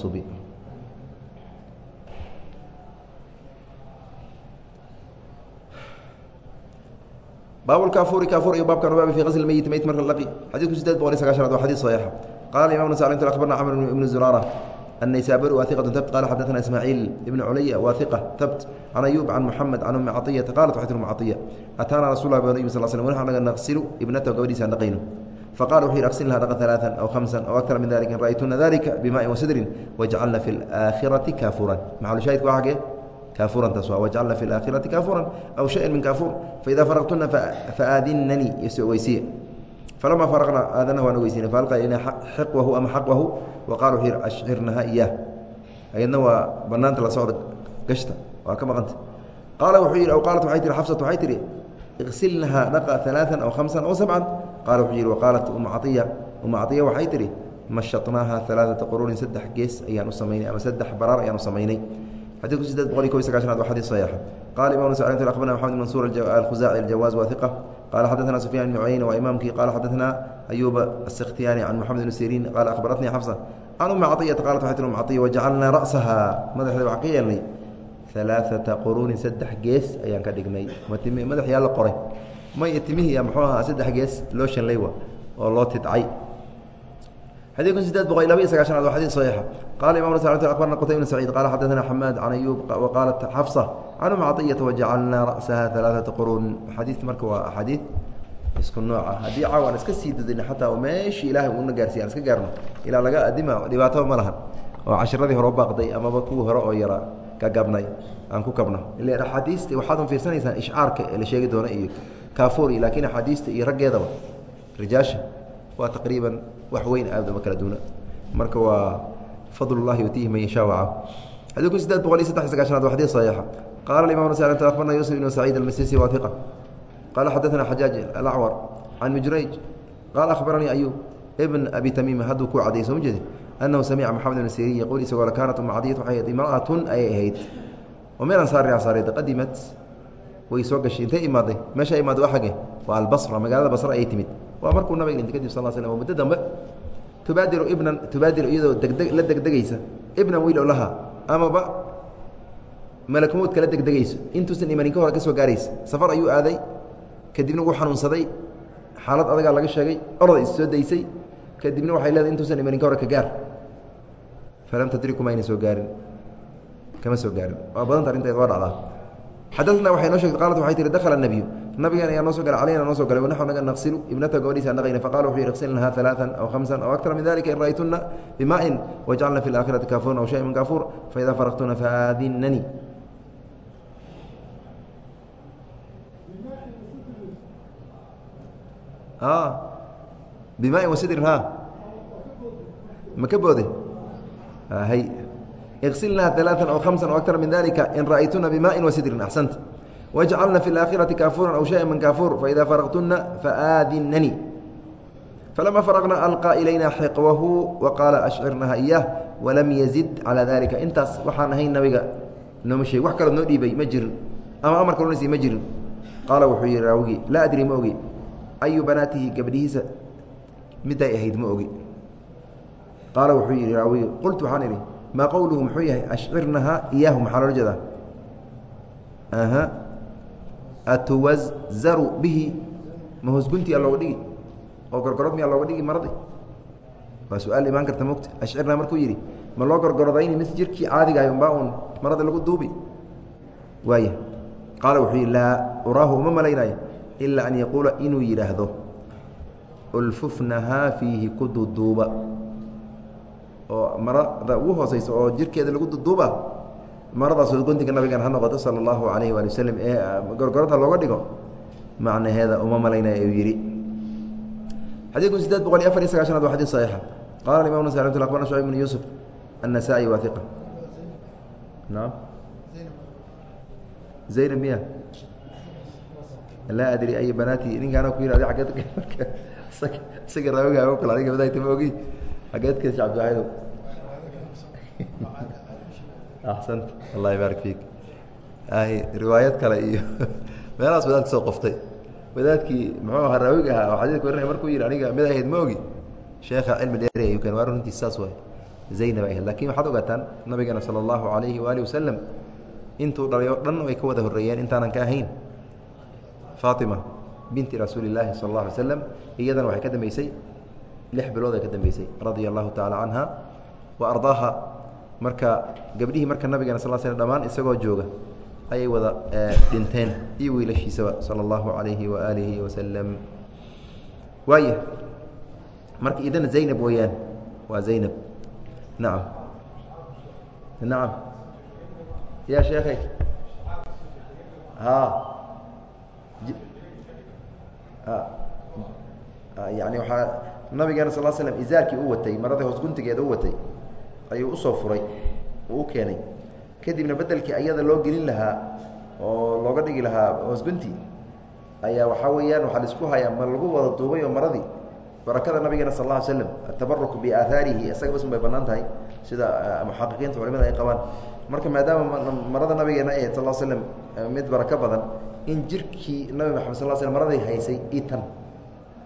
suubi baab kafuri kafur iyo baabkan baab fi asl meyit meyt marka laqi xadidku sideed boqol iyo sagaashanaad waa xadid saxiixa qala imam nas alintu akhbarna camr ibnu zurara النysابري wa ثiqة tbt qال xadثna ismاعيل بن عuلية wa ثiqة tbt عن أyوب عن محamed عن أmi caطيةa qaلت waxay tir caطية أtاana رasuل lah nب sل sلم ونحن naga nqsilu ibnatahu gabadhiisa dhaqayno faqala wuxuu yidhi أqsilnaha dhaqa ثaلاثا أو خمسا أو أكثر min ذلika in rأytuna ذلika بmaءi وsidrin وجcalna في الآkhiraةi kاfuran maxalushahidka waa xagee kaafurantaas waa wajcalna fi aakhirati kaafuran aw shayan min kaafuur faidaa faraqtuna faadinanii isogeysiya falamaa faraqnaa aadana waan ogeysiina faalqa ilayna xiqwahu ama xaqwahu wa qaal wuxuu yidhi ashcirnaha iyaah ayadna waa banaanta la socda gashta waa ka maqanta qaala wuxuu yidhi aw qaalat waxay tihi xafsat waxay tihi iqsilnahaa dhaqa alaaan aw khamsan aw sabcan qaala wuxuu yidhi wa qaalat uma caiya uma caiya waxay tihi mashatnaaha alaaata quruunin saddex gees ayaan u samaynay ama saddex baraar ayaan u samaynay xadidku sideed boqol iyo kob iyo sagaashanaad waa xadis saxiixa qala imam ns akhbarna maxamed bn mansuur alkhuzaaci aljawaaz wa iqa qala xadaثna sufyan bn cuyayna waa imaamkii qala xadaثna ayuba aلsikhtiyani can moxamed bn siriin qala akhbaratnii xafsa can umi caطiyata qalat waxay tir um caiya wajacalnaa ra'saha madaxeeda waxaan ka yeelnay alaaثata quruunin saddex gees ayaan ka dhignay madax yaa la qoray may timihii muxuu ahaa saddex gees loo shanlay wa oo loo tidcay xadidku sideed boqol laba iyo sagaashanaad waa xadid saxiixa qala imam abarna qutay bn saciid qala xadaثna xamaad can ayub waqaalat xafsa can umi caطiyata wajacalnaa ra'saha alaaثata quruunin xadiidka marka waa axaadiid isku nooca haddii caaw aan iska sii dadayno xataa meeshii ilaahay uuna gaarsiy aan iska gaarno ilaa laga adima dhibaataba ma lahan oo cashiradii hore baaqday amaba kuwii hore oo yaraa kagabnay aan ku kabno ila axaadiista waxaad fiirsanaysaan ishcaarka ee la sheegi doono iyo kaafuur iyo laakiin axaadiista iyo raggeedaba rijaasha waa taqriiban wax weyn aad uma kala duuna marka waa fadl اllahi yutiihi man yashaa waca xadiidku sideed boqol iyo saddex sagaashanaad waa xadid saxiixa qaala imam nas akhbarna yuusuf ibn saciid almasisi wa iqa qala xadaثna xajaaج alacwar can mijrayj qaala akhbaranii ayub bn abi tamiim hadduu ku cadayy soo ma jeedi annahu samica maxamed bn sirin yaquul isagoo kaanat umacadiyat waxay ahayd imra'atun ayay ahayd oo meel ansaari ansaareed qadimat way soo gashay intay imaaday meesha imaada waa xage waa albasra magaalada basra ayay timid waa markuu nabig dhintay kadib sal slam muddo dambe tubaadiru ibnan tubaadiru iyadoo degdeg la degdegaysa. Ibnan wiil oo lahaa. Amaba malakmood kala degdegayso intuusan imanin ka hore ka soo gaaraysa. Safar ayuu aaday. Kadibna wuu xanuunsaday. Xaalad adagaa laga sheegay. Orda is soo daysay. Kadibna waxay leedahay intuusan imanin ka hore ka gaar. Falam tadriku mayna soo gaarin. Kama soo gaarin. Waa badanta arrinteed waa dhacdaa. Xadana waxay noo shegtay qaalat waxay tihi dakhala nebiyu nabigan ayaa noo soo galay calayna noo soo galay wanaxu naga naqsilu ibnata gabadhiisa aan dhaqayna faqala wuxuu yihi iqsilnaha alaaan aw hamsan aw aktar min dalika in ra'aytuna bimaa'in wajcalna fi laakhirati kaafuuran aw shayan min kaafuur faida faraqtuna faadinanii bimaa'in wasidrin ha? Ma ka boode? Hay iqsilnaha alaaan aw hamsan aw aktar min dalika in ra'aytuna bimaءi wasidrin axsanta wajcalna fi اlaakhirati kaafuuran aw shaya min kaafuur faida faraqtuna faadinanii falama faraqna alqaa ilayna xiqwahu waqaala ashcirnaha iyah walam yazid calaa dalika intaas waxaan ahayn nabiga nooma sheeg wax kaloo noo dhiibay ma jirin. Ama amar kaloo nasi ma jirin. Qaala wuxuu yihi raawigii laa adri ma ogi. Ayu banaatihi gabdhihiisa miday ahayd ma ogi. Qaala wuxuu yihi raawiy qultu waxaan idhi maa qowluhu muxuu yahay ashcirnahaa iyaahu maxaa loola jeedaa atuwazaru bihi ma hoosguntiyaa looga dhigi? Oo gorgorod miyaa looga dhigi maradi? Waa su'aal imaan karta mogta ashcirnaa markuu yidhi ma loo gorgorodayni mis jirkii caadigahay umbaa uun marada lagu duubi? Waaya qaala wuxuu yidhi laa uraahu uma malaynaayo ilaa an yaquula inuu yidhaahdo ulfufnahaa fiihi ku duduuba. Oo marada ugu hooseysa oo jirkeeda lagu duduuba maradaasoo guntiga nabigan ha noqoto sala allahu calayhi waali wasalam ee ah, gorgoranta looga dhigo macnaheeda uma malaynaya uu yidhi. Xadiidku sideed boqol iyo afar iyo sagaashanaad waa xadiid saxiixa. Qaala alimam nasa alat aqbana shucayb bnu yuusuf annasaa'i waa naam. Zaynab miya. Laa adri ay banaatii ninkaana ku yidhahda aggeed isaga raawiga kale adiga madaaytama ogi. Xaggeed ka axsant allah ybarak fiik riwaayad kale iyo meelahaas wadaadka soo qoftay wadaadkii muxuu ahaa raawiga ahaa oo xadiidka warinaya markuu yihi aniga mid ahayd ma sheekha cilmi dheeri ayuu keen waa runtiis saas waay zaynab ay ahayd laakiin waxaad ogaataan nabigeena sala allahu alayhi waali wasalam intuu dhalay oo dhan ay ka wada horreeyeen intaanan ka ahayn faatima binti rasuuli llaahi sala allah alay slam iyadana waxay ka dambeysay lix bilood ay ka dambeysay radia allahu tacaala canha wa ardaaha marka gabdhihii marka nabigeena sal sl dhamaan isagoo jooga ayay wada dhinteen iyo wiilashiisaba sala allahu alayhi waaalihi wasalam waaya marka idana zaynab weeyaan waa zaynab. Nacam nacam ya sheekhay a yani waxaa nabigeena sal slam izaarkii u watay marada hoos guntigeeda u watay ayuu u soo furay uu keenay. Kadibna bedelkii ayada loo gelin lahaa oo looga dhigi lahaa hoosgunti ayaa waxaa weeyaan waxaa la isku hayaa ma lagu wada duubay maradii barakada nabigeena sal alla ly slam atabaruk biaahaarihi isaga bas bay bannaan tahay sida muxaqiqiinta culimada ay qabaan. Marka maadaama marada nabigeena ay sal slam mid barako badan in jirkii nabi maxamed sal sl maraday haysay itan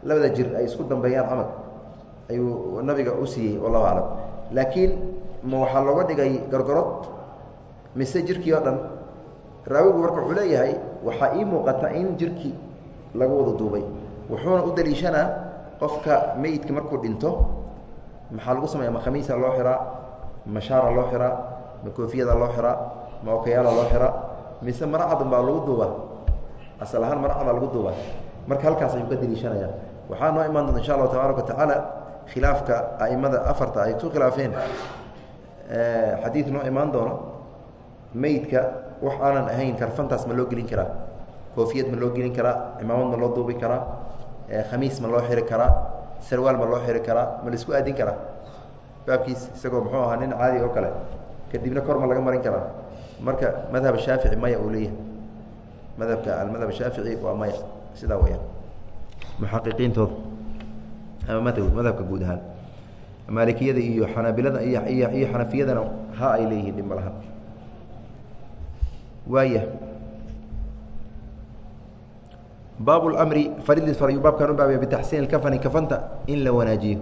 labada jir ay isku dambeeyaan camal ayuu nabiga u siiyey wallahu aclam laakiin ma waxaa looga dhigay gorgorod mise jirkii oo dhan raawigu marka wuxuu leeyahay waxaa ii muuqata in jirkii lagu wada duubay. Wuxuuna u daliishanaa qofka meyidka markuu dhinto maxaa lagu sameeya ma khamiisa loo xiraa? Ma shaara loo xiraa? Ma koofiyada loo xiraa? Ma okayaala loo xiraa? Mise mara baa lagu duubaa? Asal ahaan mara lagu duubaa? Marka halkaas ayuu ka daliishanaya waxaa noo imaan doonta insha allahu tabaaraka watacaala khilaafka aimada afarta ay ku khilaafeen xadiid noo imaan doono meydka wax aanan ahayn karfantaas ma loo gelin karaa koofiyad ma loo gelin karaa cimaamad ma loo duubi karaa khamiis ma loo xiri karaa sarwaal ma loo xiri karaa ma la isku aadin karaa. Baabkiis isagoo muxuu ahaa nin caadi oo kale kadibna kor ma laga marin karaa. Marka madhab shaafici maya uu leeyahay. Madhabka almadhab shaafici waa maya sidaa weyaan muxaqiqiintooda. Ama madhab madhabka guud ahaan maalikiyada iyo xanaabilada iyo xanafiyadana ha ay leeyihiin dhib ma laha. Waaya baab اmri faridis farayuu baabkan u bitaxsiin اkafani kafanta in la wanaajiyo.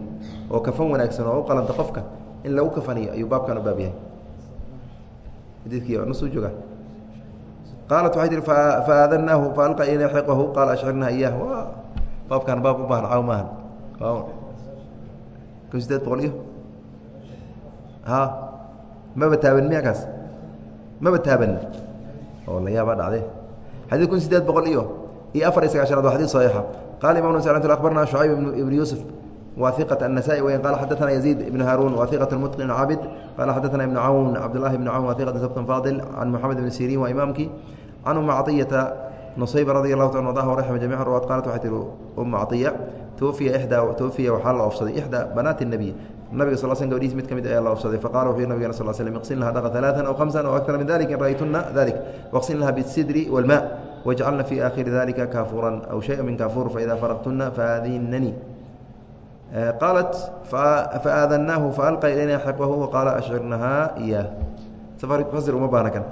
Oo kafan wanaagsan oo u qalanta qofka in lagu kafaniyo ayuu baabkan u baab yahay xadiidkii nusuu jooga. Qaalat waxay tihi faaadanaahu faalqa ilayna xiqahu. Qaala ashcirnaa iyah baabkan baab u baahan caw maahan kun sideed boqol iyo ha maba taaban miya kaas maba taaban oo la yaabaa dhacde xadiid kun sideed boqol iyo iyo afar iyo sagaashanaad waa xadid صaxiixa qala imam s abarna شhucayb ibn yuusuf wa iqaة النasائي weyn qala xadaثna يزيid ibn haarun wa iqaة mتqin cabid qala xadaثna ibn cawn cabdالlahi ibn cawn wa iqaة sabt faadil can moxamed ibn sirin waa imaamkii can uma caطiyata nusayba radi allahu ta adaha raxima jamica ruwaad qaalat waxay tihi ummu caiya tuwfiya ixdaa tuwfiya waxaa la ofsaday ixdaa banaati nebiy nabiga sal slm gabdhihiis mid ka mid ah ayaa la ofsaday. Faqala wuxuu nabigana sal slm iqsin laha dhaqa alaaan aw hamsan aw aktar min dalik in ra'aytuna dalik waqsin laha bisidri walmaa wajcalna fii aakhiri dalika kaafuran aw shaya min kaafuur faidaa faraqtuna faadinanii qaalat faaaadannaahu faalqa ilayna xibahu waqaala ashcirnahaa iyaah fasir uma baanakan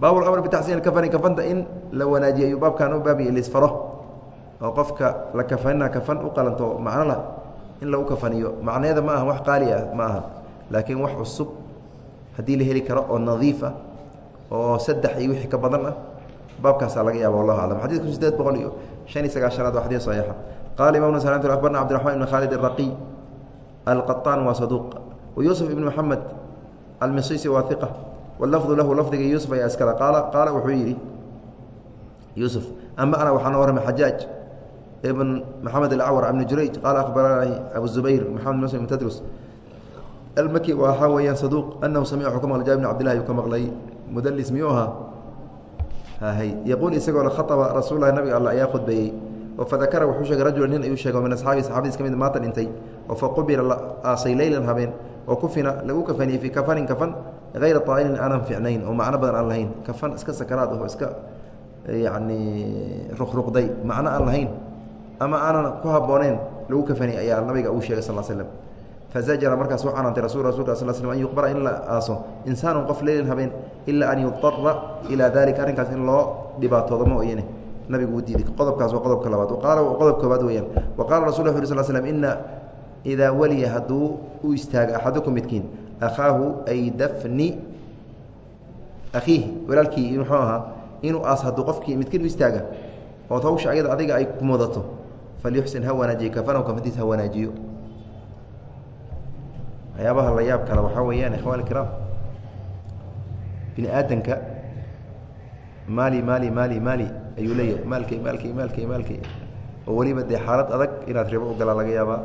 baab lamr bitaxsiin kafani kafanta in la wanaajiyo ayuu baabkan u baabiya lisfaro oo qofka la kafanina kafan u qalanto macno lah in lagu kafaniyo macneeda ma aha wax qaali ah ma aha laakiin wax cusub haddii la heli karo oo nadiif ah oo saddex iyo wixii ka badan ah baabkaasaa laga yaaba wallahu aclam xadidku sideed boqol iyo shan iyo sagaashanaad waa xadis saxiixa qala imam bn smt abarna cbdiraحman ibn khaalid الraqiy alqaطaan waa saduuq wayusuf ibn moxamed almisisi waa iqa wlafdu lahu lafdiga yuusuf ayaa iskale qaala qaala wuxuu yidhi yuusuf ama ana waxaa noo warramay xajaaj ibn maxamed alacwar ibn jurayj qaala akhbaranii abu zubayr maxamed muslim tadrus almaki waxaa weeyaan saduuq anahu samica wuxuu ka maqlay jabir bn cabdillahi uu ka maqlay mudlis miyuu ahaa hahay yaquul isagoo la khaطba rasuul lahi nabiga alla ayaa khudbeeyey fadakara wuxuu sheegay rajulan nin ayuu sheego min asxaabii saxabadiis ka mid maata dhintay oo faqubila la aasay leylan habeen oo kufina lagu kafaniyey fii kafanin kafan hayra طaa'ilin aanan ficnayn oo macno badan aan lahayn kafan iska sakaraad oo iska yacni ruqruqday macno aan lahayn ama aanan ku habbooneyn lagu kafaniyey ayaa nabiga uu sheegay sal slm fazajara markaas u canaantay rasul rasulka sal slm an yuqbara in la aaso insaanu qof leylin habeen ilaa an yudara ilaa dalika arrinkaas in loo dhibaatoodo mooyane nabigu uu diiday qodobkaas waa qodobka labaad qaala qodob koobaad weyaan wa qala rasul ll sl slm ina idaa waliya hadduu u istaaga axadukum midkiin akhaahu ay dafni akhiihi walaalkii muxuu ahaa inuu aas hadduu qofkii midkiin u istaaga ood hawsha ayada adiga ay mudato falyuxsin ha wanaajiyo kafanahu kafantiis ha wanaajiyo waxyaabaha la yaab kale waxaa weeyaan ikhwan ikiraam bini aadanka maali maali maali maali ayuu leeyahay maalkay maalkay maalkay maalkay oo weliba dee xaalad adag inaad ribo u galaa laga yaabaa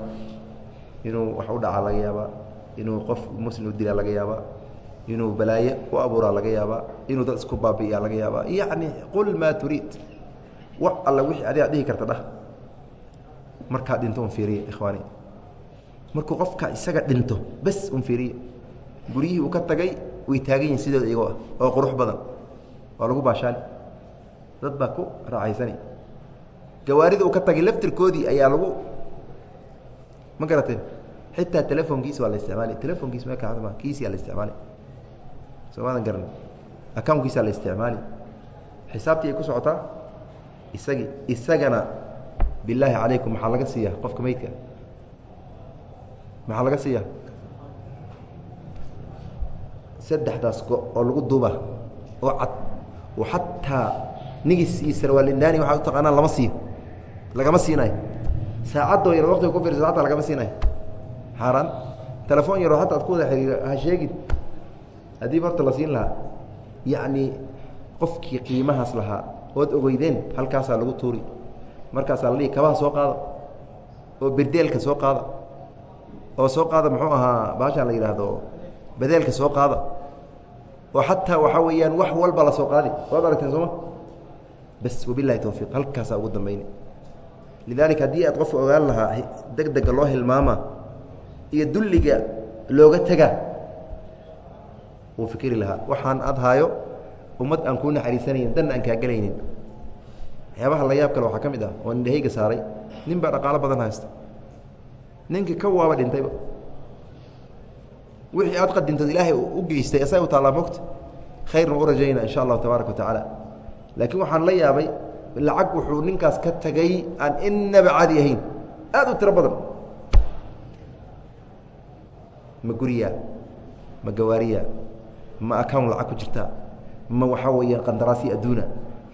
inuu wax u dhacaa laga yaabaa inuu qof muslim u dilaa laga yaabaa inuu balaaye u abuuraa laga yaabaa inuu dad isku baabi'iyaa laga yaabaa. Yacni qul maa turiid wax alla wixii adigaad dhihi karta dhah. Markaad dhinto un fiiriya ikhwaani. Markuu qofka isaga dhinto bes un fiiriya guryihii uu ka tagay way taagan yihiin sidooda iyagoo ah oo qurux badan. Waa lagu baashaali. Dad baa ku raacaysani. Gawaarida uu ka tagay laftirkoodii ayaa lagu ma garateen xitaa telefonkiis waa la isticmaali. Telefonkiis kiisiyaa la isticmaali. Soomaadan garan accounkiisaa la isticmaali. Xisaabtii ay ku socotaa? Isagii isagana bilaahi calaykum maxaa laga siiya qofka meydka maxaa laga siiya saddexdaas oo lagu duuba oo cad. Oo xataa nigis iyo sarwaalindhaani waxaa u taqaanaan lama siiyo lagama siinayo. Saacadoo yar waqtiga ku fiirsa ataa lagama siinayo xaaraan. Telefoon yaroo hataa ad ku wada xiriiro ha sheegin haddii horta la siin lahaa yacni qofkii qiimahaas lahaa ood ogeydeen halkaasaa lagu tuuri. Markaasaa la dhihi kabaha soo qaada oo berdeelka soo qaada oo soo qaada muxuu ahaa baashaan la yidhaahdo bedeelka soo qaada. Oo xataa waxaa weeyaan wax walba la soo qaadi. Waad aragteen sooma bas wabilahi towfiiq halkaasaa ugu dambayna lidaalika haddii aad qofka ogaan lahaa deg dega loo hilmaama iyo dulliga looga tega wuu fikri lahaa. Waxaan ad haayo ummad aan kuu naxariisanayn danna aan kaa gelaynin waxyaabaha la yaab kale waxaa ka mid ah oo indhahayga saaray. Nin baa dhaqaalo badan haysta. Ninkii ka waaba dhintayba wixii aad qadintood ilaahay u geystay asaga u taallaa mogta khayrna u rajayna insha allahu tabaaraka wa tacaala. Laakiin waxaan la yaabay lacag wuxuu ninkaas ka tagay aan inaba caadi ahayn aad u tiro badan ma guriya ma gawaariya ma account lacag ku jirta ma waxaa weeyaan qandaraasii adduuna.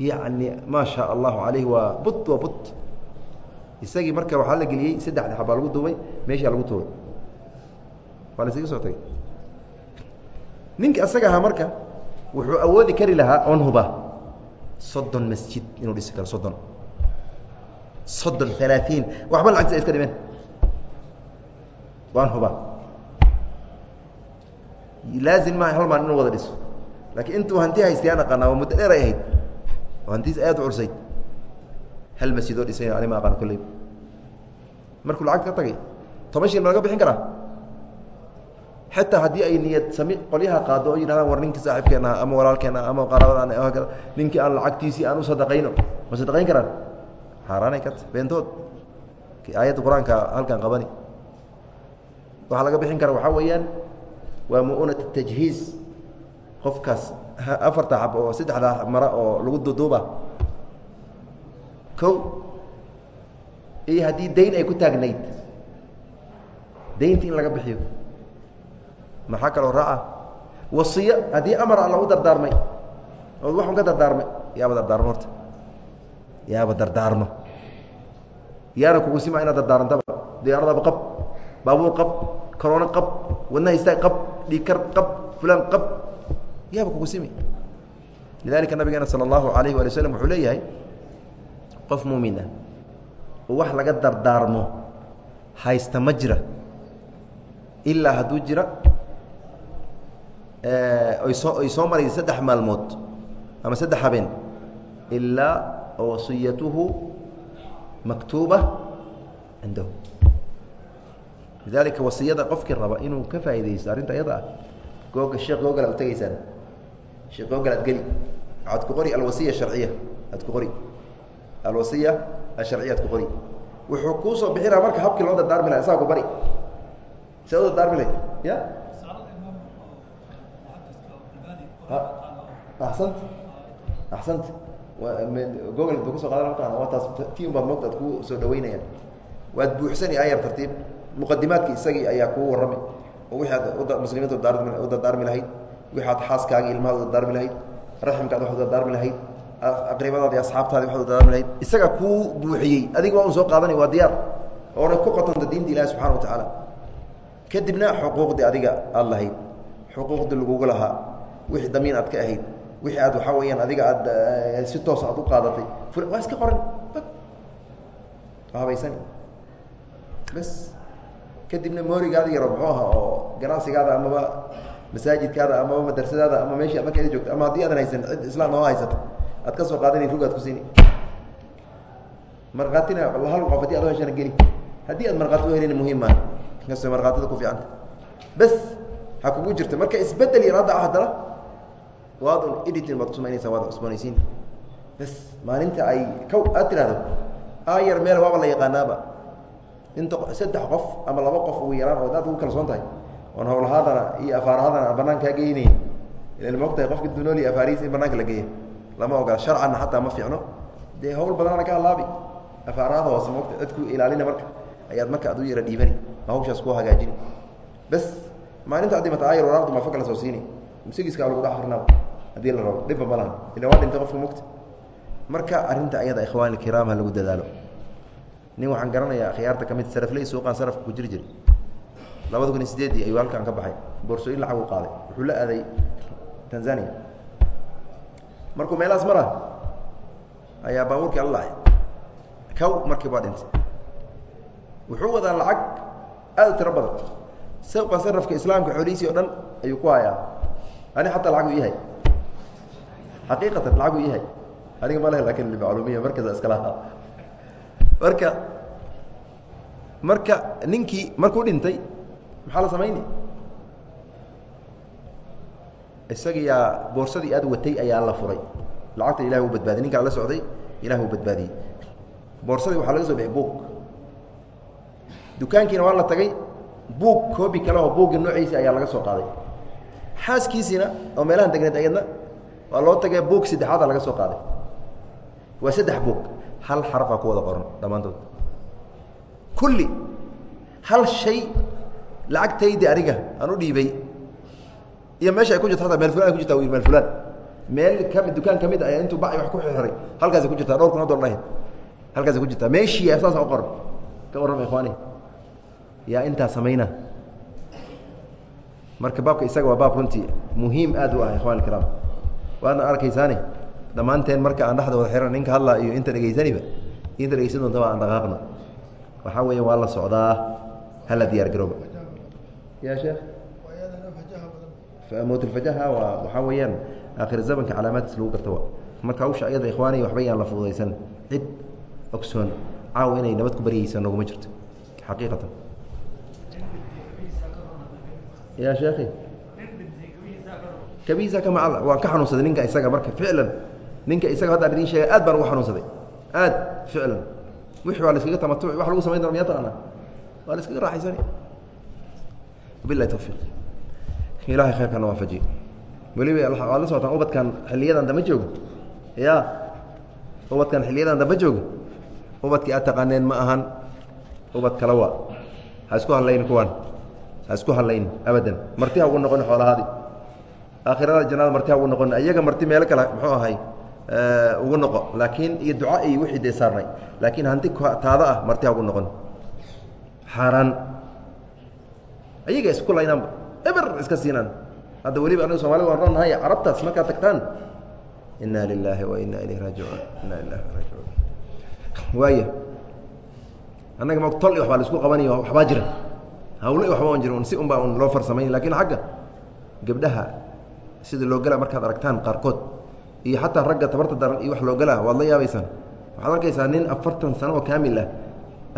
Yacni maa shaa allahu calayh waa but waa but. Isagii marka waxaa la geliyey saddexda xabaa lagu duubay meeshaa lagu tuuray waa la isaga soo tagay ninka asaga ahaa marka wuxuu awoodi kari lahaa on huba soddon masjid inuu dhisi karo soddon. Soddon alaaثiin waxba lacagta iska dhimeen waan huba laazim maa hal maan inuu wada dhiso laakiin intuu hanti haystay aan aqaanaa waa muddo dheer ay ahayd oo hantiis aad u cursayd hal masjid oo dhisay ani ma aqaan kolley markuu lacagta ka tagay toban shil ma laga bixin karaa xataa haddii ay niyad sami qolyaha qaado oo yidhahdaan war ninkii saaxiibkeena ama walaalkeena ama qaraabadaan ninkii aan lacagtiisii aan u sadaqayno ma sadaqayn karaan xaaraanay ka ta beentood aayadda qur'aanka halkan qabani waxaa laga bixin kara waxaa weeyaan waa mu'unat tajhiiz. Qofkaas afarta xab oo saddexda mara oo lagu duduuba. Ko iyo haddii dayn ay ku taagnayd. Daynti in laga bixiyo. Maxaa kaloo raaca? Wasiyo haddii amar alla u dardaarmay ood waxun ka dardaarmay yaaba dardaarmo horta. Yaaba dardaarmo. Yaana kugu sima inaad dardaarantaba. Diyaaradaba qab baabuur qab korona qab wadnaha istaag qab dhiikar qab fulaan qab. Yaaba kugu simi. Lidalika nabigeena salى اllahu alayh wali waslm wuxuu leeyahay qof muumin ah wax laga dardaarmo haysta ma jira. Ilaa hadduu jira ay soo maraysa saddex maalmood ama saddex habeen. Ilaa wasiyatuhu maktuuba cindahu lidalika wasiyada qofkii raba inuu ka faaidaysto arrinta iyada ah. Googa sheekh googala u tegaysaan sheekh googal ad geli. Waxaad ku qori alwasiya sharciya. Aad ku qori. Alwasiya asharciya ad ku qori. Wuxuu kuu soo bixinaa marka habkii loo dardaarmi laha isaga ku bari. See u dardaarmi lahay ya? Axsant. Axsant. Gogol ba ku soo qadan mataqana waa taas tiim baad moogta ad ku soo dhaweynayaan waad buuxsani ayar tartiib muqadimaadki isagii ayaa kuu warrami. Oo wixi aad muslimiinta u dardaarmi lahayd. Wixi aad xaaskaagi ilmahaad u dardaarmi lahayd. Raximkaad wax u dardaarmi lahayd. Aqribadaadi asxaabtaadi waxaad u dardaarmi lahayd. Isaga kuu buuxiyey. Adiga waa un soo qaadanay waa diyaar. Oona ku qotonta diinta ilahi subxana wa tacaala kadibna xuquuqdii adiga aada lahayd. Xuquuqdii lagugu lahaa. Wixii damiin aad ka ahayd. Wixii aad waxaa weyaan adiga aad si toos aad u qaadatay. Waa iska qoran. Bas kadibna moorigaada yaro muxuu oo ganacsigaada amaba masaajidkaada amaba madrasadaada ama meeshii ad markeeda joogto ama haddii aadan haysan cid islaam oo haysato aad ka soo qaadana rug aad ku siini. Markaatina hal qof haddii ad heshana geli. Haddii aad markhaati u helin muhiim maa inkastoo markhaatada ku fiicanta bas ha kugu jirto. Marka isbeddel yar hadda ah haddana waad un editin baad kusumaynaysaa waad cusboonaysiin. Bas maalinta ay kow aad tidhahdo ayar meel waaba la yaqaanaaba inta saddex qof ama laba qof ugu yaraan oo aad ugu kalsoon tahay. Oon howlahaadana iyo afaarahadana aan banaan kaa geynayn. Ilan maogtahay qofka dunooli afaarihiisa in banaanka la geeya lama ogola sharcanna xataa ma fiicno. Dee hawl badanaana ka halaabi afaarahada hoose maogta dadku ilaalina marka. Ayaad marka ad u yara dhiibani ma hawshaas ku hagaajini. Bas maalinta addi mata ayar waraaqdu mafa kala soo siini. Musigiska lagu dhex akrinaa haddii la rabo dhibba ma lahan ila waa dhintay qofka mogta marka arrinta ayada ikhwaan ilkiraam ha lagu dadaalo nin waxaan garanayaa khiyaarta ka mid sarafley suuqaan sarafka ku jiri jiray labada kun iyo sideedii ayuu halkan ka baxay. Boorsooyin lacag u qaaday. Wuxuu la aaday tanzania markuu meelahaas mara ayaa baabuurkii alla lahay kow markii baa dhintay. Wuxuu wadaa lacag aad u tiro badan. Suuqa sarafka islaamka xoolihiisii o dhan ayuu ku hayaa. Ani xataa lacag u yahay xaqiiqatan lacag u yahay aniga ma leh laakiin macluumiya markaasa iska lahaa marka marka ninkii markuu dhintay maxaa la samayni? Isagiyaa boorsadii aad watay ayaa la furay. Lacagta ilahi u badbaadiyy ninkaa la socday ilahi uu badbaadiyey. Boorsadii waxaa laga soo bixi buug. Dukaankiina waa la tagay. Buug koobi kale oo buugga noociisi ayaa laga soo qaaday. Xaaskiisiina oo meelahan degneed ayadna waa loo tagay buug saddexaada laga soo qaaday. Waa saddex buug hal xarafaa ku wada qoran dhammaantood. Kulli hal shay lacagtaydi aniga aan u dhiibay iyo meesha ay ku jirto hataa meel fulan ay ku jirta wi meel fulaan. Meel kami dukaan ka mid ayaa intuu baci wax ku xiray halkaasay ku jirtaa dhowr kun oo dollar ahayd halkaasay ku jirtaa. Meeshii saasa u qoran. Ka warrama ikhwaani. Yaa intaa samayna. Marka baabka isaga waa baab runtii muhiim aad u ah ikhwan ikiraam waadna arkaysaane dhammaanteen marka aan dhexda wada xiran ninka hadlaa iyo inta dhegaysaniba inta dhegaysan doontaba aan dhaqaaqna waxaa weeya waa la socdaa hala diyaar garooba ya sheekh? Mowtulfajaha waa waxaa weeyaan aakhir zamanka calaamaadkiis lagu garta wa marka hawsha ayada ikhwaani waxba yaan la fududaysan. Cid ogsoon caawa inay nabad ku baryaysa noguma jirto. Xaqiiqatan. Ya sheekhi? Kabiisa ka macal waan ka xanuunsaday ninka isaga marka ficlan ninka isaga haddaan idin sheegay aad baan ugu xanuunsaday. Aad ficlan. Wixii waa la iskaga tamatuci wax lagu samayn doona miyaa taqaanaa? Waa la iskaga raaxaysani. Wabilahi tawfiiq. Ilahay khayrkana waafajiye weliba waad la socotaan ubadkan xiliyadan damba joogo. Ya ubadkan xiliyadan damba joogo. Ubadkii aad taqaaneen ma ahan. Ubad kale waa. Ha isku hadlayn kuwan. Ha isku hadlayn abadan. Marti ha ugu noqon xoolahaadi. Aakhirada jannada marti ha ugu noqon iyaga marti meelo kale muxuu ahay ugu noqo. Laakiin iyo duca iyo wixii dee saarnay. Laakiin hanti taada ah marti ha ugu noqon. Xaaraan ayaga isku laynaanba eber iska siinaan. Hadda weliba anaga somalida waan roonahay carabtaas markaad tagtaan? Inaa lilaahi wa inaa ilayh raajicuun. Inaa lilahi raajicuun. Waaya annaga ma tol i waxbaa la isku qabanayo waxbaa jira hawle i waxba on jira si un baa un loo farsamayn laakiin xagga gabdhaha sida loo gala markaad aragtaan qaarkood iyo xataa ragga tabarta daran iyo wax loo galaa waad la yaabaysaan. Waxaad arkaysaa nin afartan sano oo kaamil ah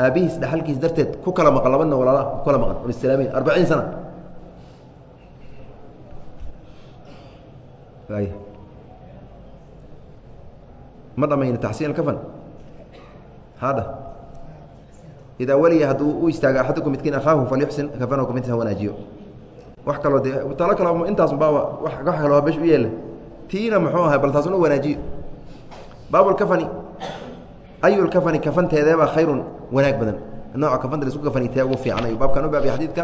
aabihiis dhaxalkiis darteed ku kala maqan labana walaalaha ku kala maqan islaamiin arbaciin sana. Ma dhamayno taxsiin kafan? Hadha idaa weliya hadduu u istaago axadukum midkiin akhaahu falyuxsin kafanahu kumid ha wanaajiyo. Wax kaloo dee talo kaloo intaas baaba wax kaloo besh u yeela tiina muxuu ahay bal taasuna wanaajiyo. Baabulkafani ayulkafani kafanteedeebaa khayrun wanaag badan. Nooca kafanta la isku kafani tee ugu fiican ayuu baabkan u baabiya xadiidka.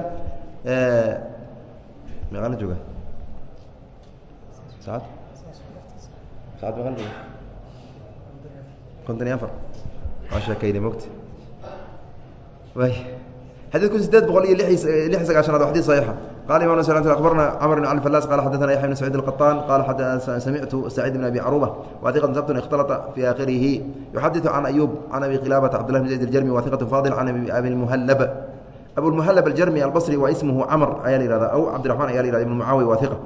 Meeqaana jooga saad? Saad meeqaana jooga konton iyo afar. Waa sheekayna mogta waay xadidku sideed boqol iyo lix lix sagaashanaad waa xadid saxiixa qala imam s abarna cmr bn cali falas qala xadana yaxya bn sacيid الqطan qala samictu sacيid bn abi caruba waiqat sabtun اkhtalطa fi akhirihi yuxadiثu can ayub can abi khilaabata cbdillah bn zayd اjarmi waiqat fadil can abi muhalab abulmuhalab aljarmi albصri wa ismhu camr ayaa la yihahda aw cabdiraحman aya la yhahda ibn mucaawiya waiqa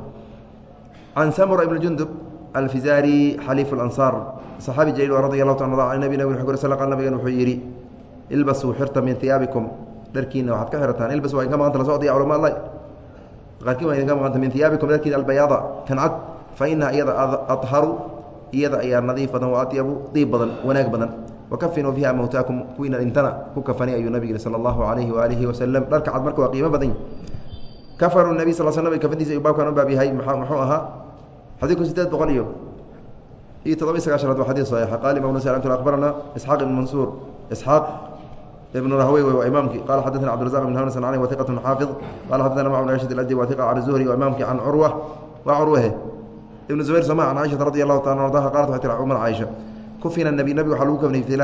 can samura ibn jundub alfizari xaliif اlanصar صaxaabi jaliil radi alahu ta an nabi nabig uu sl nabigan wuxuu yidhi ilbasuu xirta min iyaabikum dharkiina waxaad ka xirataan ilbas waa inka maqanta la socdiya culama allah qaarkiin waa idinka maqanta min iyaabikum dharkiina albayaada kancad fa inaha iyada adharu iyada ayaa nadiif badan wa atyabu diib badan wanaag badan. Wakafinuu fiiha mowtaakum kuwiina dhintana ku kafani ayuu nabig yihi sala allahu alayhi waalihi wasalam dharka cad marka waa qiimo badan kafaru nabi sal sl kafantiisa ayuu baabkan u baab yahay muxuu ahaa? Xadiidku sideed boqol iyo iyo todoba iy sagaashanaad waa xadid saxiixa qaala imam nas akhbarana isxaaq ibn mansuur. Isxaaq waa imaamkii qala xadana cbdirazaq bn hanas an waiqat xaafid qala xadana mc bn rashid aladi waiqa can zuhri waa imaamkii can curwa waa curwahe ibn zubayr sama can caiشhata radi allahu taala ardaha qalat waxay tiri umar caaisha kufina nabi nabig waxaa lagu kafnay fii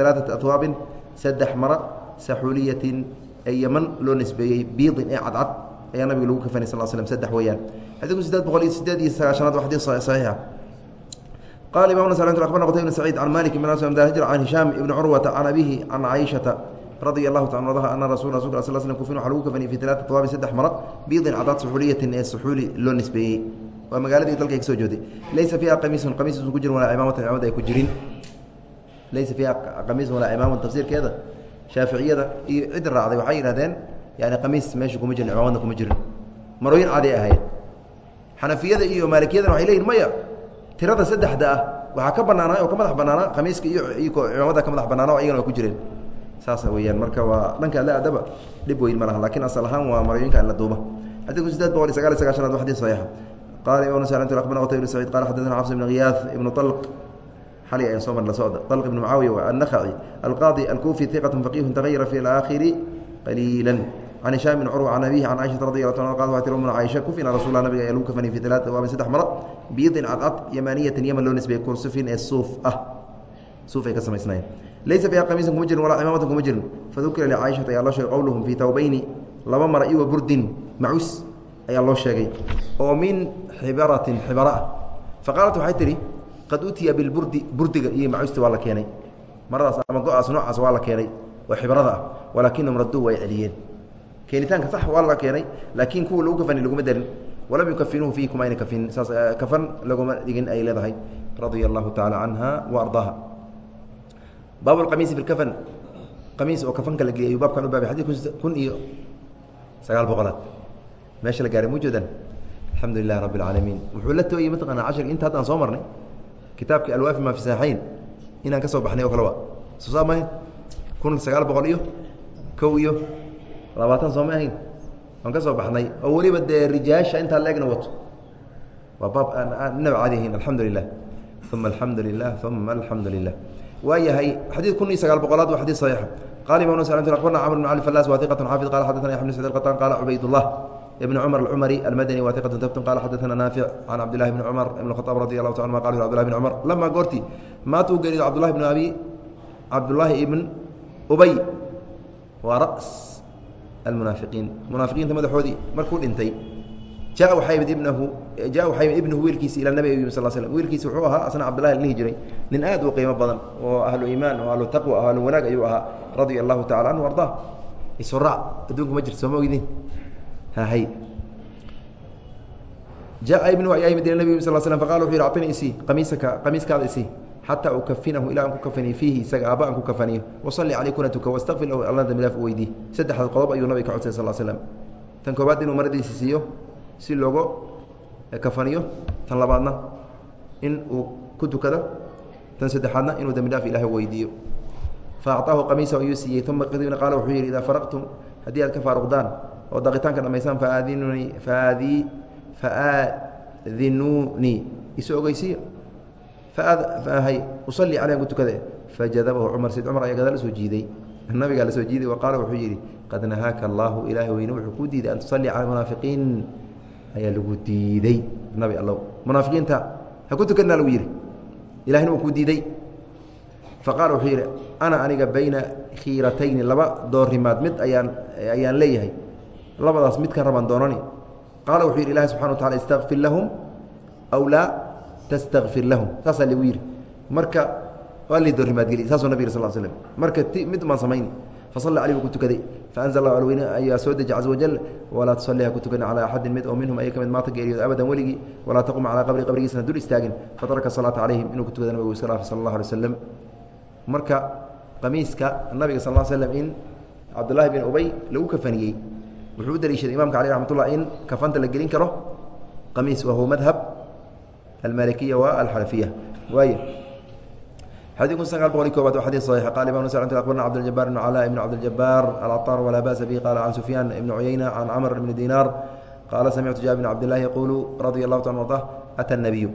alaaثati ahwaabin saddex mara saxuuliyatin ee yaman loo nisbeeyey biidin ee cadcad ayaa nabiga lagu kafanay sal slm saddex weeyaan xadiidku sideed boqol iyo sideed iyo sagaashanaad waa xadid saxiixa qala imam abarna qtay bn sacيid can malik bn hijr can hishaam ibni curwata can abihi can caaishata radia allahu ta ardaha ana rasul rasul sl sl kufin waxa lagu kafaniyey fi talaata tawaabi saddex mara biidin cadaad suxuuliyatin ee suxuuli loo nisbeeyey waa magaaladii dalka ka soo jooday laysa fiiha qamiisun qamiisusan ku jirin walaa cimaamatan cimaamad ay ku jirin laysa fiiha qamiisun walaa cimaaman tafsiirkeeda shaaficiyada iyo cid raacday waxay yidhahdeen yani qamiis meesha kuma jirin cimaamadna kuma jirin marooyin cadi ahayd xanafiyada iyo maalikiyadana waxay leyihin maya tirada saddexda ah waxaa ka banaanaa oo ka madax banaanaa khamiiska iyo cimaamada ka madax banaana ayagana waa ku jireen. Saasa weyaan marka waa dhanka alle adaba dhib weyn ma laha asal ahaan waa marooyinka alla duuba. Xadidku sideed boqol sagaal sagaashanaad wa xadid saxiixa qala imam nas akhbarna qtay ibn saciid qala xadadana xafs ibn khiyaas ibnu طalq xali ayan soo mar la socda. طalq ibn mucaawiya annakhaci alqaadi alkufi iqat faqihun tagayara fi alaakhiri qaliila can hishaam bin curwa can abihi can caiشhata radi lla qal waa tir umna caaisha kufina rasulla nabiga ayaa lagu kafaniyay fi talaata waabin saddex maro biidin cadcad yamaniyatin yaman loo nisbeeyey kursufin ee suuf ah suuf ay ka samaysnayen laysa fiiha qamiisan kuma jirin walaa cimaamatan kuma jirin fadukira licaaishata ayaa loo sheegay qowluhum fii tawbayni laba mara iyo wa burdin macus ayaa loo sheegay oo min xibaratin xibara ah faqaalat waxay tihi qad utiya bilburdi burdiga iyo macusta waa la keenay maradaas ama go'aas noocaas waa la keenay oo xibarada ah walaakinahum radduu way celiyeen keenitaanka sax waa la keenay laakiin kuwa lagu kafani laguma darin. Walam yukafinuuhu fiihi ayna kafinin saas kafan laguma dhigin ay leedahay. Radia allahu tacaala canha wa ardaaha baab alqamiisi fi lkafan qamiis oo kafanka la geliyay ayuu baabkan u baabay. Xadidku kun iyo sagaal boqolaad. Meesha la gaaray mujeedan alxamdu lilahi rabbi alcaalamiin wuxuu la tooyey mataqaana cashirka inta haddaan soo marnay kitaabkii alwaafi ma fi inaan ka soo baxnay oo kaleba soo saa mahayn kun sagaal boqol iyo kow iyo labaatan soo ma ahayn? Waan ka soo baxnay. Oo weliba dee rijaasha intaa leegna wato. Waa baab aan ahayn alxamdu lilah uma alxamdu lilah uma alxamdu lilah waa yahay kun iyo sagaal boqolaad waa xadid saxiixa qala imam s abarna camr bn cali falas wa iqat xaafid qala xadana yaxya bn sacid qatan qala cubaydullah ibn cumar alcumari almadani wa iqat tabtun qala xadana naafic can cabdillahi bni cumar ibn khaaab radi allahu ta anuma qala cbdillahi bn cumar. Lama goorti maatuu geerido cabdullahi bn abi cabdullaahi ibn ubay. Waa ras almunaafiqiin. Munaafiqiinta madaxoodii markuu dhintay jaa waxaa yimid ibnahu jaa waxaa yimid ibnuhu wiilkiisi ila nabiga yimi sal slm wiilkiisi wuxuu ahaa asna cabdillahi la dhihi jiray nin aad u qiimo badan oo ahlu iimaan oo ahlu taqwa o ahlu wanaag ayuu ahaa radia allahu tacala canhu ardaa adduunka ma jirto sooma ogidin? Hahay jaa ibnuhu ayaa yimid ila nabig sal slm faqala wuxu yhi acطini isii qamiisaka qamiiskaada isii xataa ukafinahu ilaa aan ku fiihi isaga aaba aan kafaniyo. Wasalli calay kuna tuka lahu alla dambi dhaaf u qodob ayuu nabiga ka codsay sal slam tan koobaad inuu maradiisi siiyo si loogu kafaniyo. Tan labaadna in uu ku tukado tan saddexaadna inuu dembi dhaaf weydiiyo. Fa qamiisa ayuu siiyey. Uma kadibna qaala wuxuu yidhi idaa faraqtum haddii aad ka faaruqdaan oo daqitaanka dhamaysaan faadinunii faadi faadinuunii isu ogeysiiyo fahay usalli caleyh ku tukade fajadabahu cumar sayd cumar ayaa gadaal u soo jiiday nabigaa la soo jiiday wa qaala wuxuu yidhi qad nahaaka allaahu ilaahay weyne wuxuu kuu diiday an tusalli cala munaafiqiin ayaa lagu diiday nabi allow munaafiqiinta ha ku tukanaa lagu yidhi ilahina uu kuu diiday fa qaala wuxuu yidhi ana aniga bayna khiiratayni laba doorimaad mid ayaan ayaan leeyahay labadaas midkan rabaan doonani qaala wuxuu yidhi ilahi subxana wa tacala istaqfir lahum aw laa tastakfir lahum saasaa lagu yidhi marka doorimaadgeli saasuu nabig sal slm marka mid maan samayn fasalla buu ku tukaday faanzl allahu alweyne ayaa soo deji caza wajal walaa tusalli ha ku tukana calaa axadin mid oo minhum aya ka mid maata geeriyooda abadan weligii walaa taqum calaa qabri qabrigiisana dul istaagin fataraka salaata calayhim inuu ku tukada nabigu iska dhaafay sala allah alay waslam marka qamiiska nabiga sal slm in cabdullaahi bin ubay lagu kafaniyey wuxuu u daliishaday imamka caleyh raxmatullah in kafanta la gelin karo qamiis wahuwa madhab almalikiya wa alxanafiya waay. Xadii kun sagaal boqol i koobaad xadii saxiixa qaala imam nasa akhbarna cabdiljabaar ibn calaa ibn cabdiljabaar alcaطaar walaa ba'sa bihi. Qaala can sufyaan ibni cuyeyna can camr ibni dinaar qaala samictu jaabir bn cabdillahi yaquulu radia allahu ta arda ata anabiyu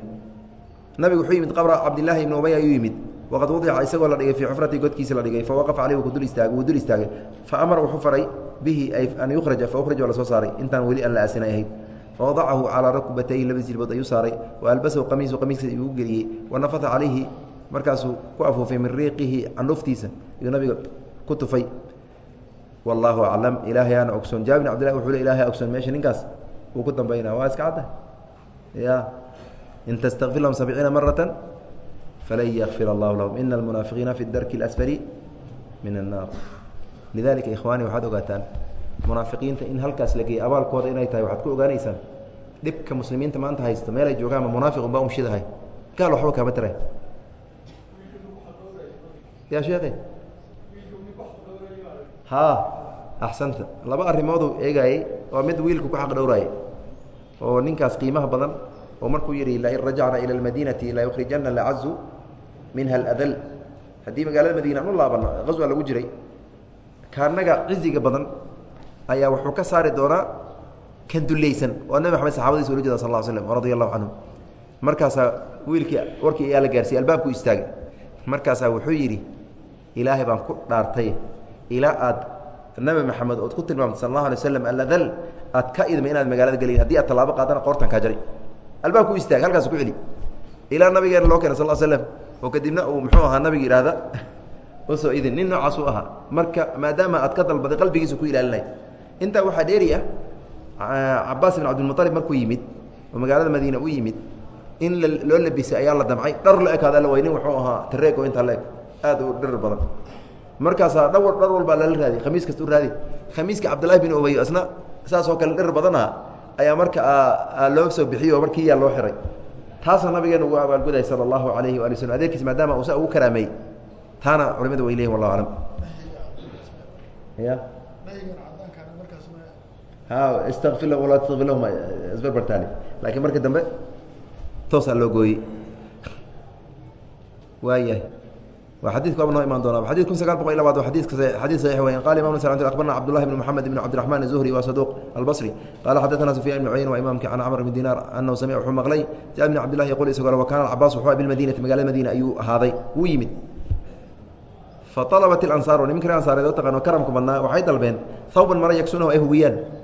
nabigu wuxuu yimid qabra cabdilaahi ibni ubay ayuu yimid. Waqad wadica isagoo la dhigay fii xufratii godkiisa la dhigay. Fawaqafa caleyh wuu dul istaagay faamara wuxuu faray bihi an yukhraja fa ukhrij waa la soo saaray. Intaan weli aan la aasinay ahayd fawadacahu calaa rukbatayhi laba silbood ayuu saaray wa qamiisu qamiiskiisa igu geliyey wanafada calayhi markaasuu ku afuufay min riiqihi candhuftiisa iyuu nabiga ku tufay wallaahu aclam ilaahayaana ogsoon jaabir cabdillahi wuxuu le ilahay ogsoon meesha ninkaas wuu ku dambaynaa waa iska cadda ya in tastakfir lahum sabciina maratan falan yakfir allahu lahum ina almunaafiqiina fi darki اlasfali min annaar lidalika ikhwaani waxaad ogaataan munaafiqiinta in halkaas la geeyey abaalkooda inay tahay waxaad ku ogaanaysaan dhibka muslimiinta maanta haysta meel ay joogaanma munaafiq unbaa unshidahay gaal waxba kaama tara ya sheekhe? Haa axsanta. Laba arrimoodu eegaayey waa mid wiilku ku xaq dhowraayay oo ninkaas qiimaha badan oo markuu yidhi lain rajacna ila almadiinati la yukhrijana lacazu minha aladal haddii magaalada madiina an u laabano qaswa lagu jiray kaanaga ciziga badan ayaa wuxuu ka saari doonaa kan dulaysan oo nabi maxamed saxabadiisa ula jeeda sal ll slm radia allahu canhum markaasaa wiilkii warkii ayaa la gaarsiiyey albaabku istaagay. Markaasaa wuxuu yidhi ilaahay baan ku dhaartay. Ilaa aad nabi maxamed ood ku tilmaamtay sal allahu alay waslam aladal aad ka idma inaad magaalada geliin haddii aad tallaabo qaadana qoortan kaa jaray. Albaabku istaagay halkaas ku celi. Ilaa nabigeena loo keena sal l slam oo kadibna uu muxuu ahaa nabiga yidhaahda (laughs) u soo idin nin noocaas u ahaa. Marka maadaama aad ka dalbaday qalbigiisa ku ilaalinay intaa waxaa dheeri ah cabaas bin cabdilmualib markuu yimid oo magaalada madiina u yimid in loo labisay ayaa la damcay. Dhar la ekaada way nin wuxuu ahaa tareeg oo intaa la eg aad u dhar badan. Markaasaa dhawr dhar walbaa lala raadi. Khamiis kasta u raadi. Khamiiska cabdillahi bin ubay isna saas oo kale dhar badan aha ayaa marka loo soo bixiyo markiiyaa loo xiray. Taasna nabigeena ugu abaalguday sala allahu alayhi waali slm adeerkiis maadaama uusa ugu karaameeyey taana culimadu way leyihin wallahu aclam istakfir lahu walaa tastakfir lahum isbarbartaali laakiin marka dambe toosaa loo gooyey. Waayahay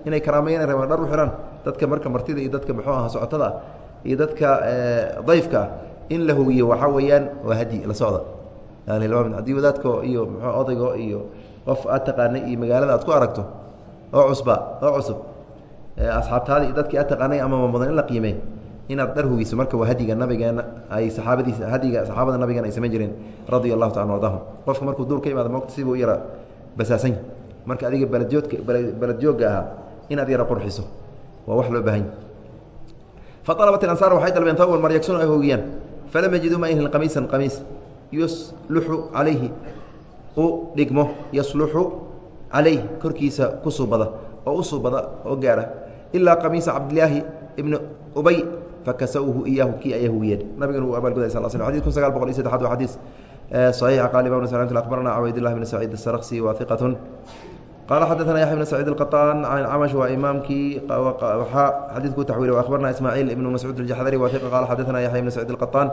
inay karaameeyaan rabaan dhar u xidhaan dadka marka martida iyo dadka muxuu aha socotada ah iyo dadka dayfka ah in la huwiyo waxaa weeyaan waa hadi la socda. Haddii wadaadko iyo mxuu odaygo iyo qof aad taqaanay iyo magaalada aad ku aragto oo cusba oo cusub asxaabtaada iyo dadkii aad taqaanay amama mudan in la qiimey inaad dhar hugiso marka waa hadiga nabigeena ay saxaabadiisa hadiga saxaabada nabigeena ay samayn jireen radia allahu taala ardahum qofka markuu duur ka imaado moogta sibuu yara basaasanya marka adiga beledjoodka beled joogga ahaa inaad yara qurxiso waa wax loo baahanya faalabat ilansaar waxay dalbeen tawban mar yagsunu ay hogiyaan falam yajiduu ma ayhin qamiisan qamiis yusluxu calayhi u dhigmo yasluxu calayh korkiisa ku suubada oo u suubada oo gaara ilaa qamiisa cabdilaahi ibni ubay fakasawhu iyaahu kii aya hugiyeen nabigana uu abaalguday sal sl xadid kun sagaal boqol iyo saddexaad waa xadiis صaxiixa qala imam sl abarna cabaydillah bn saciid الsarksi wa iqatun qala xadaثna yaxya bn saciid الqaطaan can camash waa imaamkii waxaa xadiidku taxwiil akhbarna ismaaciil ibn mascuud اjaxdari wa iqa qala xadaثna yaxya bn saciid الqaطaan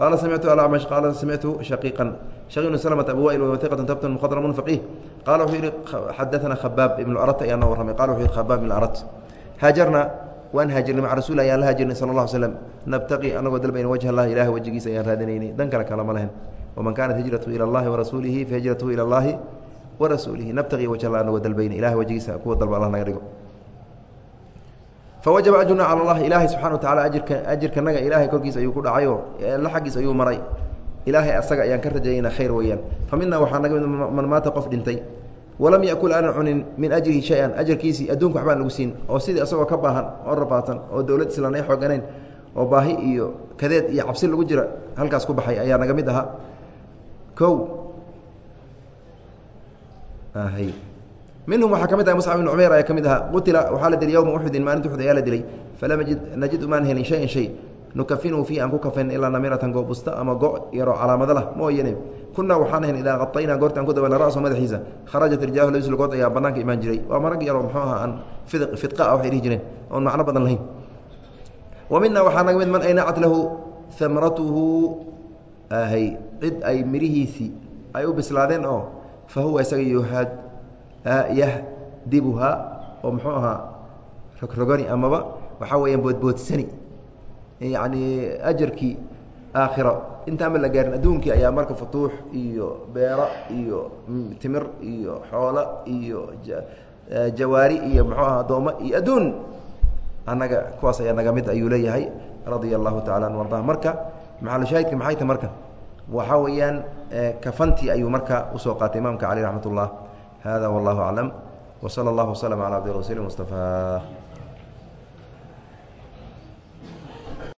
qala samictu alacmash qala samictu shaqiiqan shaqiq bn slmt abu wail wahiqat tabtun mkhadrmun faqih qala wuxuu yihi xadaثna khabaab ibn arat ayaa noo warramay qala wuxuu yihi khabaab ibn arat haajarna waan haajirnay maca rasul ayaan la haajirnay sala اlه slm nabtaqi anagoo dalbayna wajh اllahi ilaah wejigiisa ayaan raadinaynay dan kale kalama lehen waman kaanat hijratu ilى اllahi warasuulihi fahijratuhu ilى اllahi warasuulihi nabtaqi wajh allah anagoo dalbayna ilaah wejigiisa kuwa dalba allah naga dhigo. Fawajaba ajruna calى اllahi ilaahay subxana wa tacala ajirka ajirkanaga ilaahay korkiisa ayuu ku dhacayo alla xaggiis ayuu maray. Ilaahay asaga ayaan ka rajaynaa khayr weeyaan. Fa mina waxaa naga mid man maata qof dhintay. Walam yakul aanan cunin min ajrihi shay-an ajarkiisii adduunka waxbaan lagu siin oo sidii asagoo ka baahan oo rafaadsan oo dowlad islaan iyo kadeed iyo cabsi lagu jira halkaas ku baxay ayaa naga mid ahaa. Kow minhum waxaa ka mid aha muscab ibn cumayr ayaa ka mid ahaa. Qutila waxaa la dilay yowma uxudin maalinta uxud ayaa la dilay. Falam ajid najid umaan helin shayan shay. Nukafinuhu fiihi aan ku kafayn ilaa namiratan goobusta ama go yaroo calaamado lah. Mooyane kunaa waxaan ahayn idaa qataynaa goortaan ku dabana raso madaxiisa. Kharajat rijaahu labis lugood ayaa banaanka imaan jiray. Waa marag yaroo muxuu aha aan fid fidqa ah waxay dhihi jireen. Oon macno badan lahayn. Wa mina waxaa naga mid man aynacat lahu amratuhu ahay. Cid ay mirihiisii ay u bislaadeen oo fa huwa isaga yahdibuhaa oo muxuu ahaa rogrogoni amaba waxaa weeyaan boodboodsani yacni ajarkii aakhiro intaanba la gaarin adduunkii ayaa marka futuux iyo beero iyo timir iyo xoolo iyo jawaari iyo muxuu aha addoommo iyo adduun annaga kuwaas ayaa naga mid ayuu leeyahay radia allahu tacala an arda marka maxalushaahidka maxay tahy marka waxaa weeyaan kafantii ayuu marka u soo qaatay imaamka cali raxmat ullah hada wallahu aclam wsala allahu waslama cala abdi rasuuli mustafa